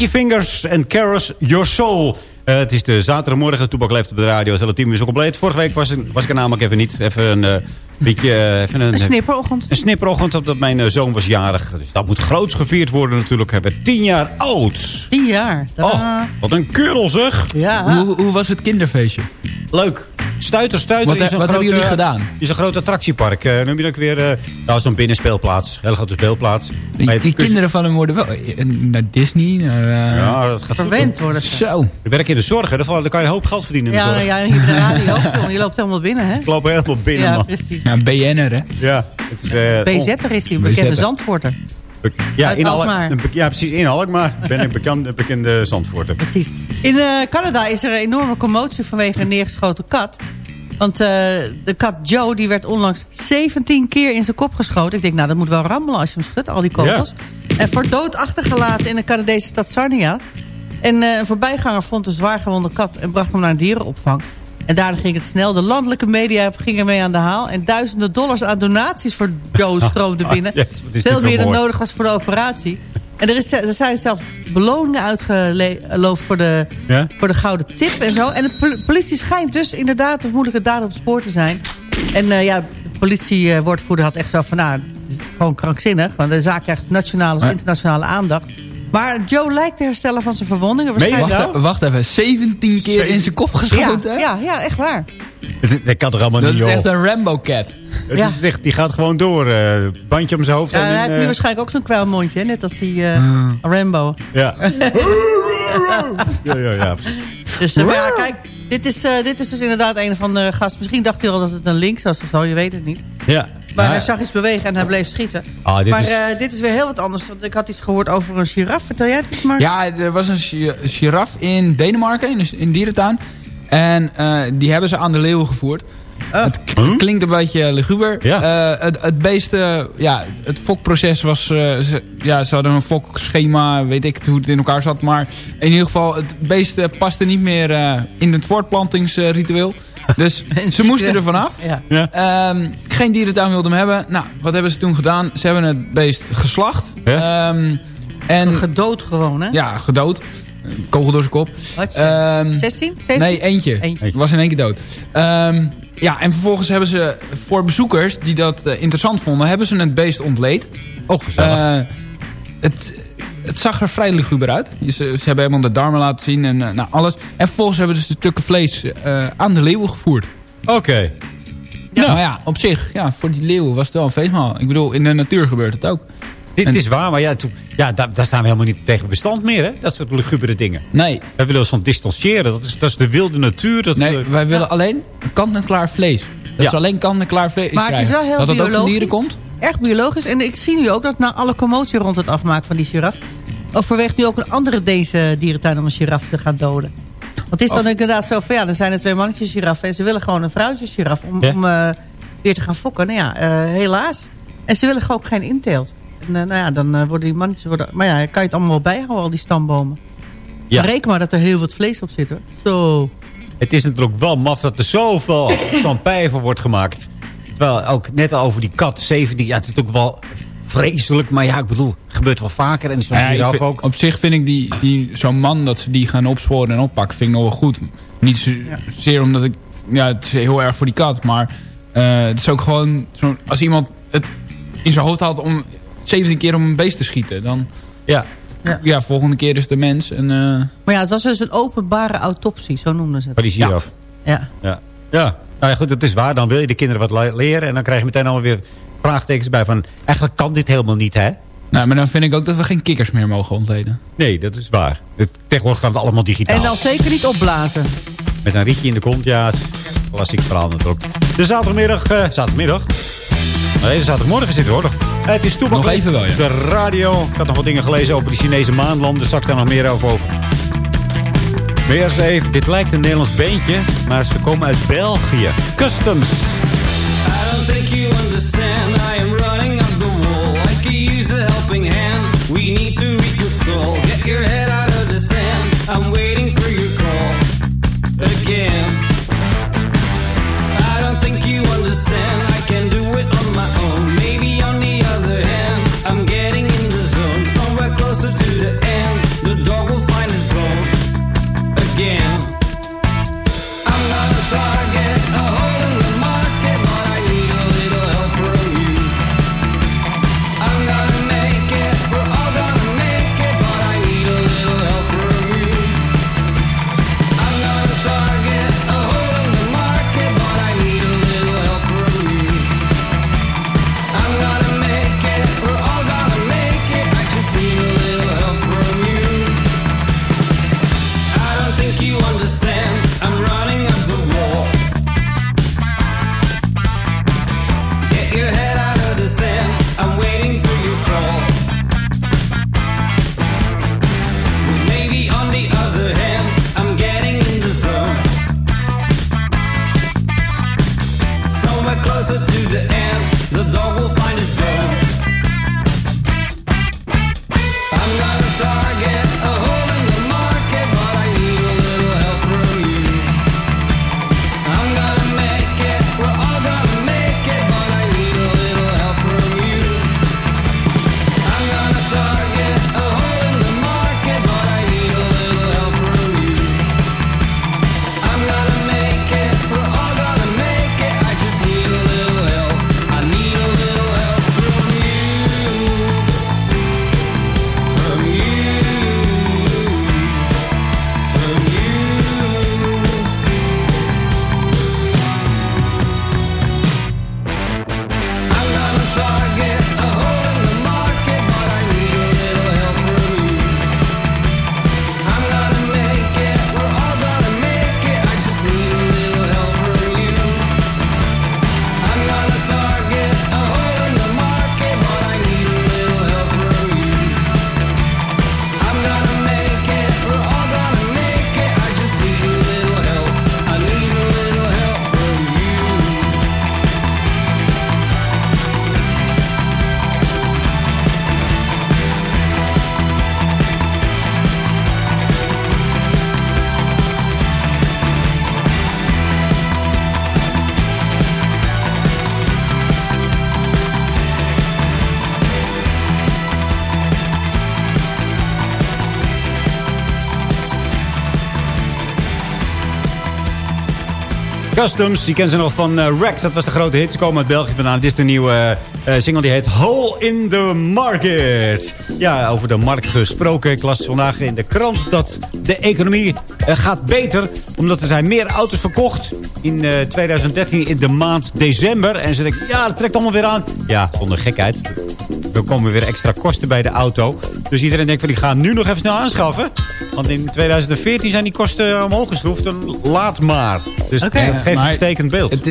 Sticky Fingers en Caress Your Soul. Eh, het is de zaterdagmorgen. Toebak leeft op de radio. Het hele team is al compleet. Vorige week was, ik- was ik er namelijk even niet. Even een eh, beetje... eh, even een, Een snipperochtend. Een snipperochtend, omdat mijn eh, zoon was jarig. Dus dat moet groots gevierd worden natuurlijk. Hij werd tien jaar oud. Tien jaar. Oh, wat een kerel zeg. Ja. Hoe, hoe was het kinderfeestje? Leuk. Stuiter, Stuiter Wat, is een wat grote, hebben jullie gedaan? is een groot attractiepark. Eh noem je dat ook weer? eh dat is een binnenspeelplaats. Hele grote speelplaats. Die, kinderen van hem worden wel eh, naar Disney. Naar, eh, Ja, dat gaat Verwend worden ze. Zo. Ik werk in de zorg, hè. Daar kan je een hoop geld verdienen in de Ja, zorg. ja, hier de radio ook. Je loopt helemaal binnen, hè? Ik loop helemaal binnen, Ja, man. precies. Ja, BN'er, hè? Ja, het is, eh, BZ'er is hij, een bekende BZ'er. Zandvoorter. Ja, in Alk- Alkmaar. ja, precies. In Alkmaar ben ik bekend, bekende Zandvoorter. Precies. In eh, Canada is er een enorme commotie vanwege een neergeschoten kat. Want eh, de kat Joe die werd onlangs 17 keer in zijn kop geschoten. Ik denk, nou, dat moet wel rammelen als je hem schudt, al die kogels. En voor dood achtergelaten in de Canadese stad Sarnia. En eh, een voorbijganger vond een zwaargewonde kat en bracht hem naar een dierenopvang. En daarna ging het snel. De landelijke media gingen mee aan de haal. En duizenden dollars aan donaties voor Joe stroomden binnen. Yes, Veel meer dan nodig was voor de operatie. En er, is, er zijn zelfs beloningen uitgeloofd voor de, voor de gouden tip en zo. En de pol- politie schijnt dus inderdaad of moeilijke daden op het spoor te zijn. En eh, ja, de politiewoordvoerder had echt zo van... nou, gewoon krankzinnig. Want de zaak krijgt nationale Ja. internationale aandacht. Maar Joe lijkt te herstellen van zijn verwondingen. Waarschijnlijk- nou? Wacht, wacht even, 17 keer in zijn kop ja, geschoten? ja, ja, echt waar. Het- Dat kan toch allemaal Dat niet, is joh. echt een Rambo-cat. Ja. is echt- die gaat gewoon door. eh, bandje om zijn hoofd. Ja, en hij heeft nu eh, waarschijnlijk ook zo'n kwelmondje, net als die eh, Hmm. Rambo. Ja. ja, ja, ja. Dus maar ja, kijk, dit is, eh, dit is dus inderdaad een van de gasten. Misschien dacht hij al dat het een links was of zo, je weet het niet. ja. Maar Ja. hij zag iets bewegen en hij bleef schieten. Ah, dit maar is- eh, dit is weer heel wat anders. Want ik had iets gehoord over een giraf. Vertel jij het eens maar? Ja, er was een gi- giraf in Denemarken, in dierentuin. En eh, die hebben ze aan de leeuw gevoerd. Het, k- het klinkt een beetje luguber. Ja. Eh, het, het beest, eh, ja, het fokproces was... eh, ze, ja, ze hadden een fokschema, weet ik hoe het in elkaar zat. Maar in ieder geval, het beest eh, paste niet meer eh, in het voortplantingsritueel. Dus ze moesten er vanaf. Ja. Ja. Ehm, geen dierentuin wilde hem hebben. Nou, wat hebben ze toen gedaan? Ze hebben het beest geslacht. Ehm, en, Gedood gewoon, hè? ja, gedood. Kogel door zijn kop. Wat? Ehm, 16? 17? nee, eentje. Eentje. Was in één keer dood. Ehm, ja, en vervolgens hebben ze voor bezoekers die dat eh, interessant vonden... hebben ze het beest ontleed. Oh, gezellig. Eh, het, het zag er vrij luguber uit. Ze, ze hebben helemaal de darmen laten zien en eh, nou, alles. En vervolgens hebben ze de stukken vlees aan de leeuwen gevoerd. Oké. Ja. Maar ja, op zich, ja, voor die leeuwen was het wel een feestmaal. Ik bedoel, in de natuur gebeurt het ook. Dit En- is waar, maar ja, toen, ja daar, daar staan we helemaal niet tegen bestand meer, hè? Dat soort lugubere dingen. Nee, Wij willen ons van distancieren. Dat is, dat is de wilde natuur. Dat nee we- wij willen alleen kant-en-klaar vlees. Dat Ja. ze alleen kant-en-klaar vlees Maar het is krijgen. wel heel Dat het ook van dieren komt? Erg biologisch. En ik zie nu ook dat na alle commotie rond het afmaken van die giraf... overweegt nu ook een andere Deense dierentuin om een giraf te gaan doden. Want het is dan Of- inderdaad zo van... ja, er zijn er twee mannetjes giraffen... en ze willen gewoon een vrouwtje giraf om, Ja. om eh, weer te gaan fokken. Nou ja, eh, helaas. En ze willen gewoon ook geen inteelt. En, eh, nou ja, dan eh, worden die mannetjes... Worden, maar ja, kan je het allemaal wel bijhouden, al die stambomen. Ja. Maar reken maar dat er heel wat vlees op zit, hoor. Zo. Het is natuurlijk wel maf dat er zoveel stampij voor wordt gemaakt. Terwijl ook net al over die kat 17. Ja, het is natuurlijk wel vreselijk. Maar ja, ik bedoel, het gebeurt wel vaker. En zo'n Nou ja, vind- ook. Op zich vind ik die, die, zo'n man dat ze die gaan opsporen en oppakken, vind ik nog wel goed. Niet zozeer omdat ik, ja, het is heel erg voor die kat, maar eh, het is ook gewoon, zo, als iemand het in zijn hoofd haalt om 17 keer om een beest te schieten, dan, Ja. ja, volgende keer is de mens. En, eh, Maar ja, het was dus een openbare autopsie, zo noemden ze het. Van die giraf. Ja. Ja. ja. Nou ja, goed, het is waar. Dan wil je de kinderen wat le- leren. En dan krijg je meteen allemaal weer vraagtekens bij van... Eigenlijk kan dit helemaal niet, hè? nou, maar dan vind ik ook dat we geen kikkers meer mogen ontleden. Nee, dat is waar. Het, tegenwoordig gaat het allemaal digitaal. En dan zeker niet opblazen. Met een rietje in de kont, ja. Klassiek verhaal natuurlijk. De zaterdagmiddag... eh, zaterdagmiddag? Nee, de zaterdagmorgen zit er hoor. Het is toepak. Nog even wel, ja. De radio. Ik had nog wat dingen gelezen over de Chinese maanlanden. Straks daar nog meer over. over. Eerst even. Dit lijkt een Nederlands beentje. Maar ze komen uit België. Customs. I don't think you understand. Customs, die kennen ze nog van eh, Rex. Dat was de grote hit. Ze komen uit België vandaan. Dit is de nieuwe eh, single die heet Hole in the Market. Ja, over de markt gesproken. Ik las vandaag in de krant dat de economie eh, gaat beter. Omdat er zijn meer auto's verkocht in eh, 2013 in de maand december. En ze denken, ja, dat trekt allemaal weer aan. Ja, zonder gekheid. Er komen weer extra kosten bij de auto. Dus iedereen denkt van, ik ga nu nog even snel aanschaffen. Want in 2014 zijn die kosten omhoog geschroefd. Dan laat maar. Dus dat geeft maar een betekend beeld. Het,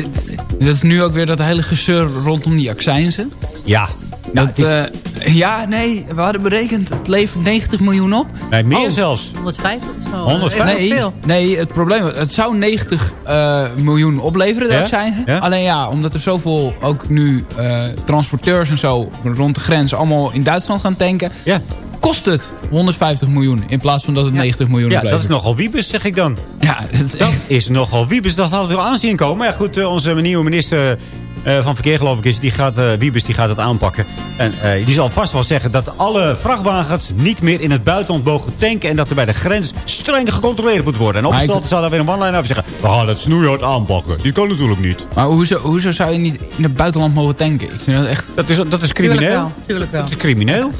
dat is nu ook weer dat hele gezeur rondom die accijnzen. Ja. Dat, het is- eh, ja, nee, we hadden berekend, het levert 90 miljoen op. Nee, meer Oh. zelfs. 150 of zo. 150? Echt Nee, veel. nee, het probleem was, het zou 90 eh, miljoen opleveren, de Ja? accijnzen. Ja? Alleen ja, omdat er zoveel ook nu eh, transporteurs en zo rond de grens allemaal in Duitsland gaan tanken. Ja. Kost het 150 miljoen in plaats van dat het 90 miljoen Ja, oplevert. dat is nogal wiebes, zeg ik dan. Ja, dat is Dat echt... is nogal wiebes. Dat hadden we wel aanzien komen. Maar ja, goed, eh, onze nieuwe minister eh, van Verkeer, geloof ik, is, die gaat, eh, Wiebes die gaat het aanpakken. En eh, die zal vast wel zeggen dat alle vrachtwagens niet meer in het buitenland mogen tanken. En dat er bij de grens streng gecontroleerd moet worden. En opgesteld ik- zal daar weer een one-line over zeggen. We gaan het snoeihard aanpakken. Die kan natuurlijk niet. Maar hoezo, hoezo zou je niet in het buitenland mogen tanken? Ik vind dat echt... Dat is, dat is Tuurlijk crimineel. wel. Tuurlijk wel. Dat is crimineel.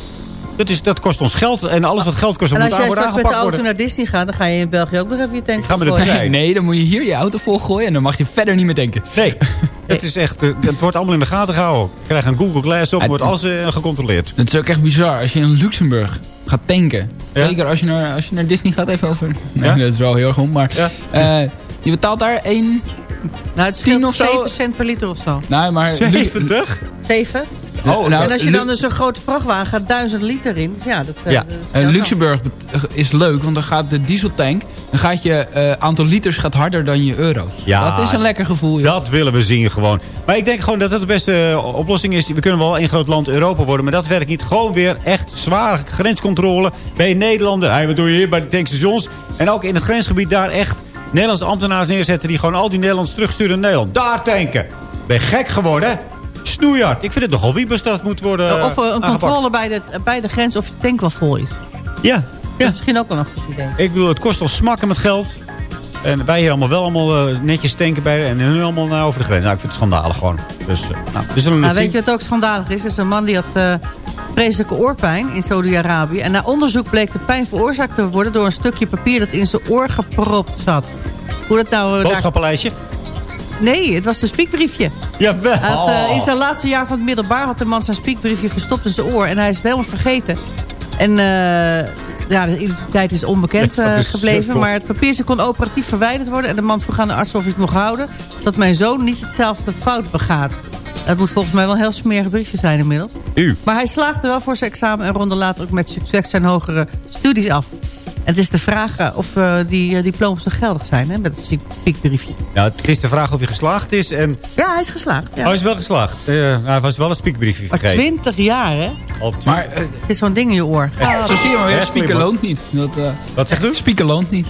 Dat, is, dat kost ons geld. En alles wat geld kost, En moet als aan jij worden straks met de aangepakt auto worden. naar Disney gaat, dan ga je in België ook nog even je tank Ga met de gooien. trein. Nee, dan moet je hier je auto volgooien en dan mag je verder niet meer tanken. Nee, het, is echt, eh, het wordt allemaal in de gaten gehouden. Je krijgt een Google Glass op, wordt alles eh, gecontroleerd. Het is ook echt bizar. Als je in Luxemburg gaat tanken. Ja? Zeker als je, naar, als je naar Disney gaat even over. Nee, Ja? dat is wel heel erg om. Maar Ja. eh, je betaalt daar één... Nou, het Tien scheelt of zo? 7 cent per liter of zo. Nou, maar... 70? 7? Oh, nou, en als je dan dus een grote vrachtwagen gaat, 1000 liter in. Ja, dat, eh, Ja. dat Eh. Luxemburg bet- is leuk, want dan gaat de dieseltank... dan gaat je eh, aantal liters gaat harder dan je euro's. Ja, dat is een lekker gevoel. joh. Dat willen we zien gewoon. Maar ik denk gewoon dat dat de beste eh, oplossing is. We kunnen wel één groot land Europa worden, maar dat werkt niet. Gewoon weer echt zware grenscontrole bij een Nederlander. Hey, wat doe je hier bij de tankstations? En ook in het grensgebied daar echt Nederlandse ambtenaars neerzetten... die gewoon al die Nederlanders terugsturen naar Nederland. Daar tanken. Ben je gek geworden? Snoeihard. Ik vind het nogal dat het moet worden Of eh, een aangepakt. controle bij de, bij de grens of je tank wel vol is. Ja, ja. is misschien ook wel een goed idee. Ik bedoel, het kost al smakken met geld. En wij hier allemaal wel allemaal eh, netjes tanken bij. En hun allemaal naar over de grens. Nou, ik vind het schandalig gewoon. Dus, eh, nou, Nou, het weet je wat ook schandalig is? Er is een man die had eh, vreselijke oorpijn in Saudi-Arabië. En na onderzoek bleek de pijn veroorzaakt te worden... door een stukje papier dat in zijn oor gepropt zat. Hoe dat nou... daar- Boodschappenlijstje? Nee, het was een spiekbriefje. Jawel. Hij had, eh, in zijn laatste jaar van het middelbaar had de man zijn spiekbriefje verstopt in zijn oor. En hij is het helemaal vergeten. En eh, ja, de identiteit is onbekend eh, is gebleven. Maar het papiertje kon operatief verwijderd worden. En de man vroeg aan de arts of hij het mocht houden. Dat mijn zoon niet hetzelfde fout begaat. Dat moet volgens mij wel een heel smerig briefje zijn inmiddels. U. Maar hij slaagde wel voor zijn examen en ronde later ook met succes zijn hogere studies af. En het is de vraag eh, of eh, die eh, diplomas nog geldig zijn hè, met het spiekbriefje. Nou, het is de vraag of hij geslaagd is. En Ja, hij is geslaagd. Ja. Oh, hij is wel geslaagd. Eh, hij was wel een spiekbriefje Maar vergeten. 20 jaar, hè? Al Maar Het is zo'n ding in je oor. Zo zie je maar weer, Ja, spieken loont niet. Dat, eh, Wat zegt u? spieken loont niet.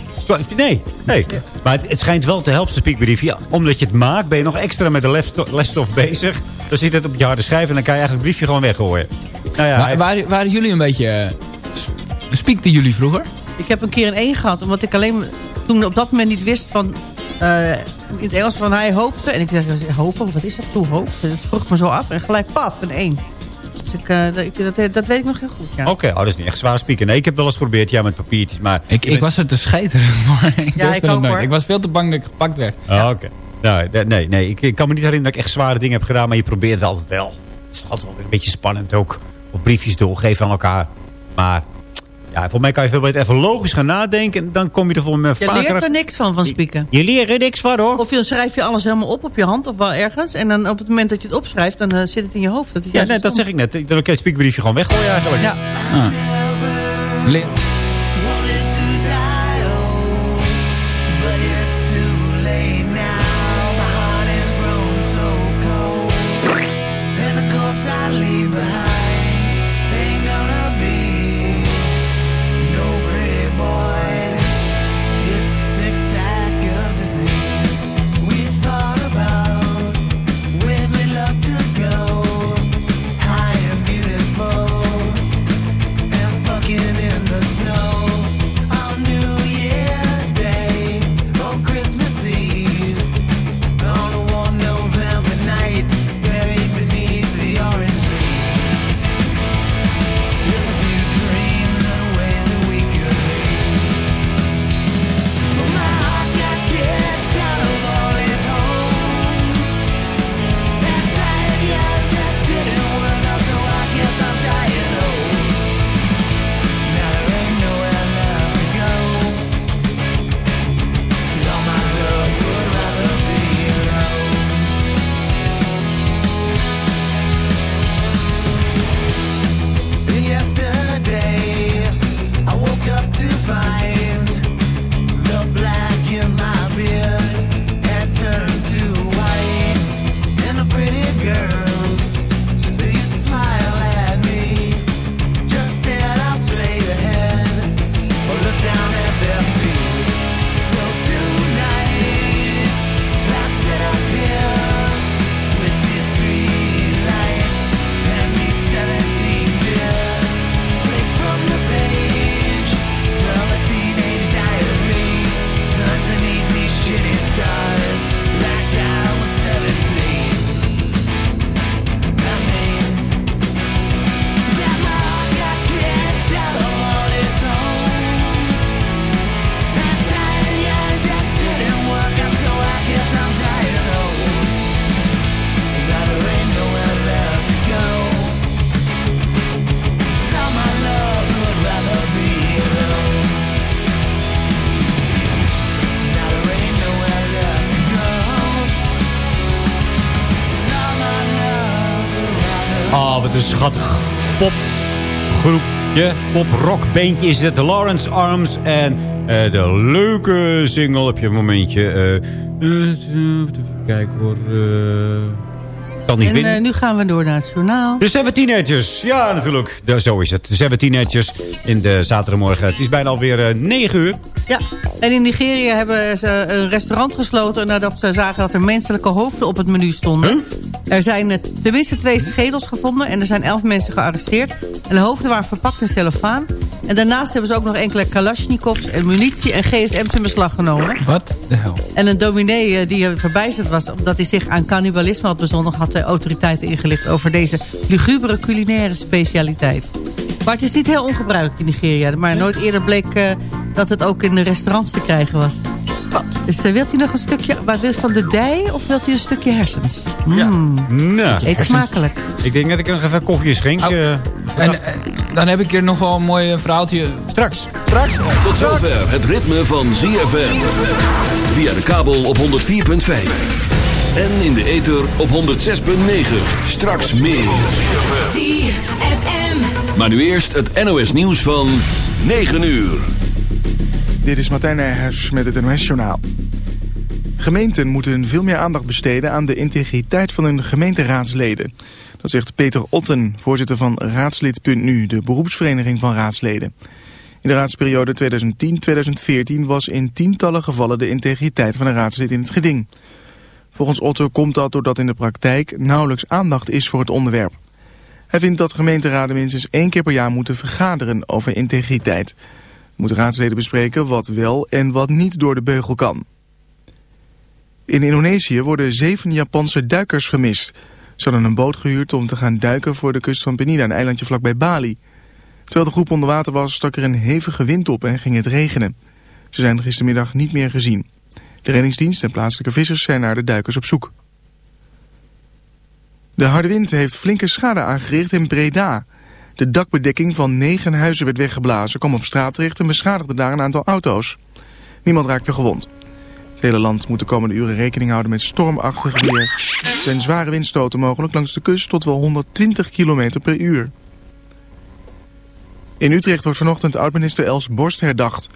Nee, nee. Maar het, het schijnt wel te helpen, zijn spiekbriefje. Omdat je het maakt, ben je nog extra met de lessto- lesstof bezig. Dan zit het op je harde schijf en dan kan je eigenlijk het briefje gewoon weggooien. Nou ja, Maar hij- waren, waren jullie een beetje... sp- Spiekten jullie vroeger? Ik heb een keer een 1 gehad, omdat ik alleen toen op dat moment niet wist van... eh, in het Engels van hij hoopte. En ik dacht, hopen, wat is dat? Hoe hoop? Dat vroeg me zo af en gelijk paf, een 1. Dus ik, eh, dat, ik- dat, dat weet ik nog heel goed, ja. Oké, oh, dat is niet echt zwaar spieken. Nee, ik heb wel eens geprobeerd, ja, met papiertjes. Maar Ik, ik was er te scheiteren voor. ik durfde ik het ook, nooit. hoor. Ik was veel te bang dat ik gepakt werd. Oh, Oké. Nou, nee, nee, nee. Ik, ik kan me niet herinneren dat ik echt zware dingen heb gedaan. Maar je probeert het altijd wel. Het is altijd wel weer een beetje spannend ook. Of briefjes doorgeven aan elkaar. Maar ja, volgens mij kan je veel beter even logisch gaan nadenken. En dan kom je er volgens mij Je vaker... leert er niks van, van spieken. Je leert er niks van, hoor. Of je, dan schrijf je alles helemaal op op je hand of wel ergens. En dan op het moment dat je het opschrijft, dan eh, zit het in je hoofd. Dat is Ja, nee, dat zeg ik net. Dan kan je het spiekbriefje gewoon weggooien eigenlijk. Ja. Ah. Een schattig popgroepje. Pop-rockbeentje is het. De Lawrence Arms. En eh, de leuke single. Heb je een momentje. even kijken hoor. kan niet En winnen. nu gaan we door naar het journaal. De Seven Teenagers. Ja, natuurlijk. De, zo is het. De Seven Teenagers in de zaterdagmorgen. Het is bijna alweer eh 9 uur. Ja, en in Nigeria hebben ze een restaurant gesloten... nadat ze zagen dat er menselijke hoofden op het menu stonden. Er zijn eh, tenminste twee schedels gevonden... en er zijn elf mensen gearresteerd. En de hoofden waren verpakt in cellofaan. En daarnaast hebben ze ook nog enkele kalasjnikovs... en munitie en gsm's in beslag genomen. Wat de hel? En een dominee eh, die verbijsterd was... omdat hij zich aan cannibalisme had bezonnen... had de autoriteiten ingelicht over deze lugubere culinaire specialiteit. Maar het is niet heel ongebruikelijk in Nigeria. Maar nooit eerder bleek eh, dat het ook in de restaurants te krijgen was. Dus eh, wilt u nog een stukje wat wil van de dij of wilt u een stukje hersens? Mm. Nou, Eet smakelijk. Ik denk dat ik nog even koffie schenk. eh. En dan heb ik hier nog wel een mooi verhaaltje. Straks. Straks. Tot zover het ritme van ZFM. Via de kabel op 104.5. En in de ether op 106.9. Straks meer. Maar nu eerst het NOS nieuws van 9 uur. Dit is Martijn Nijhuis met het NOS-journaal. Gemeenten moeten veel meer aandacht besteden aan de integriteit van hun gemeenteraadsleden. Dat zegt Peter Otten, voorzitter van Raadslid.nu, de beroepsvereniging van raadsleden. In de raadsperiode 2010-2014 was in tientallen gevallen de integriteit van een raadslid in het geding. Volgens Otten komt dat doordat in de praktijk nauwelijks aandacht is voor het onderwerp. Hij vindt dat gemeenteraden minstens één keer per jaar moeten vergaderen over integriteit. Moeten raadsleden bespreken wat wel en wat niet door de beugel kan. In Indonesië worden zeven Japanse duikers vermist. Ze hadden een boot gehuurd om te gaan duiken voor de kust van Penida, een eilandje vlakbij Bali. Terwijl de groep onder water was, stak er een hevige wind op en ging het regenen. Ze zijn gistermiddag niet meer gezien. De reddingsdienst en plaatselijke vissers zijn naar de duikers op zoek. De harde wind heeft flinke schade aangericht in Breda. De dakbedekking van negen huizen werd weggeblazen, kwam op straat terecht en beschadigde daar een aantal auto's. Niemand raakte gewond. Het hele land moet de komende uren rekening houden met stormachtig weer. Er zijn zware windstoten mogelijk langs de kust tot wel 120 km per uur. In Utrecht wordt vanochtend oud-minister Els Borst herdacht.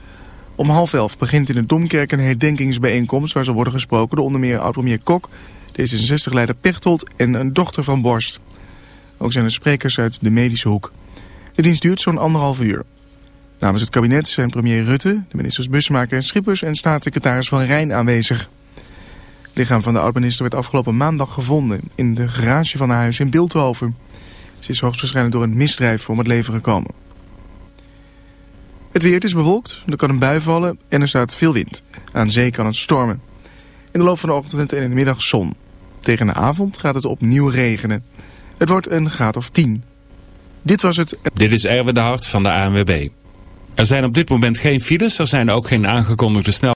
Om half elf begint in de Domkerk een herdenkingsbijeenkomst... waar zal worden gesproken door onder meer oud-premier Kok... D66-leider Pechtold en een dochter van Borst. Ook zijn er sprekers uit de medische hoek. De dienst duurt zo'n anderhalf uur. Namens het kabinet zijn premier Rutte, de ministers Bussemaker en Schippers... en staatssecretaris Van Rijn aanwezig. Het lichaam van de oud-minister werd afgelopen maandag gevonden... in de garage van haar huis in Beeldhoven. Ze is hoogstwaarschijnlijk door een misdrijf om het leven gekomen. Het weer is bewolkt, er kan een bui vallen en er staat veel wind. Aan zee kan het stormen. In de loop van de ochtend en in de middag zon. Tegen de avond gaat het opnieuw regenen. Het wordt een graad of 10. Dit was het... Dit is Erwin de Hart van de ANWB. Er zijn op dit moment geen files, er zijn ook geen aangekondigde snel.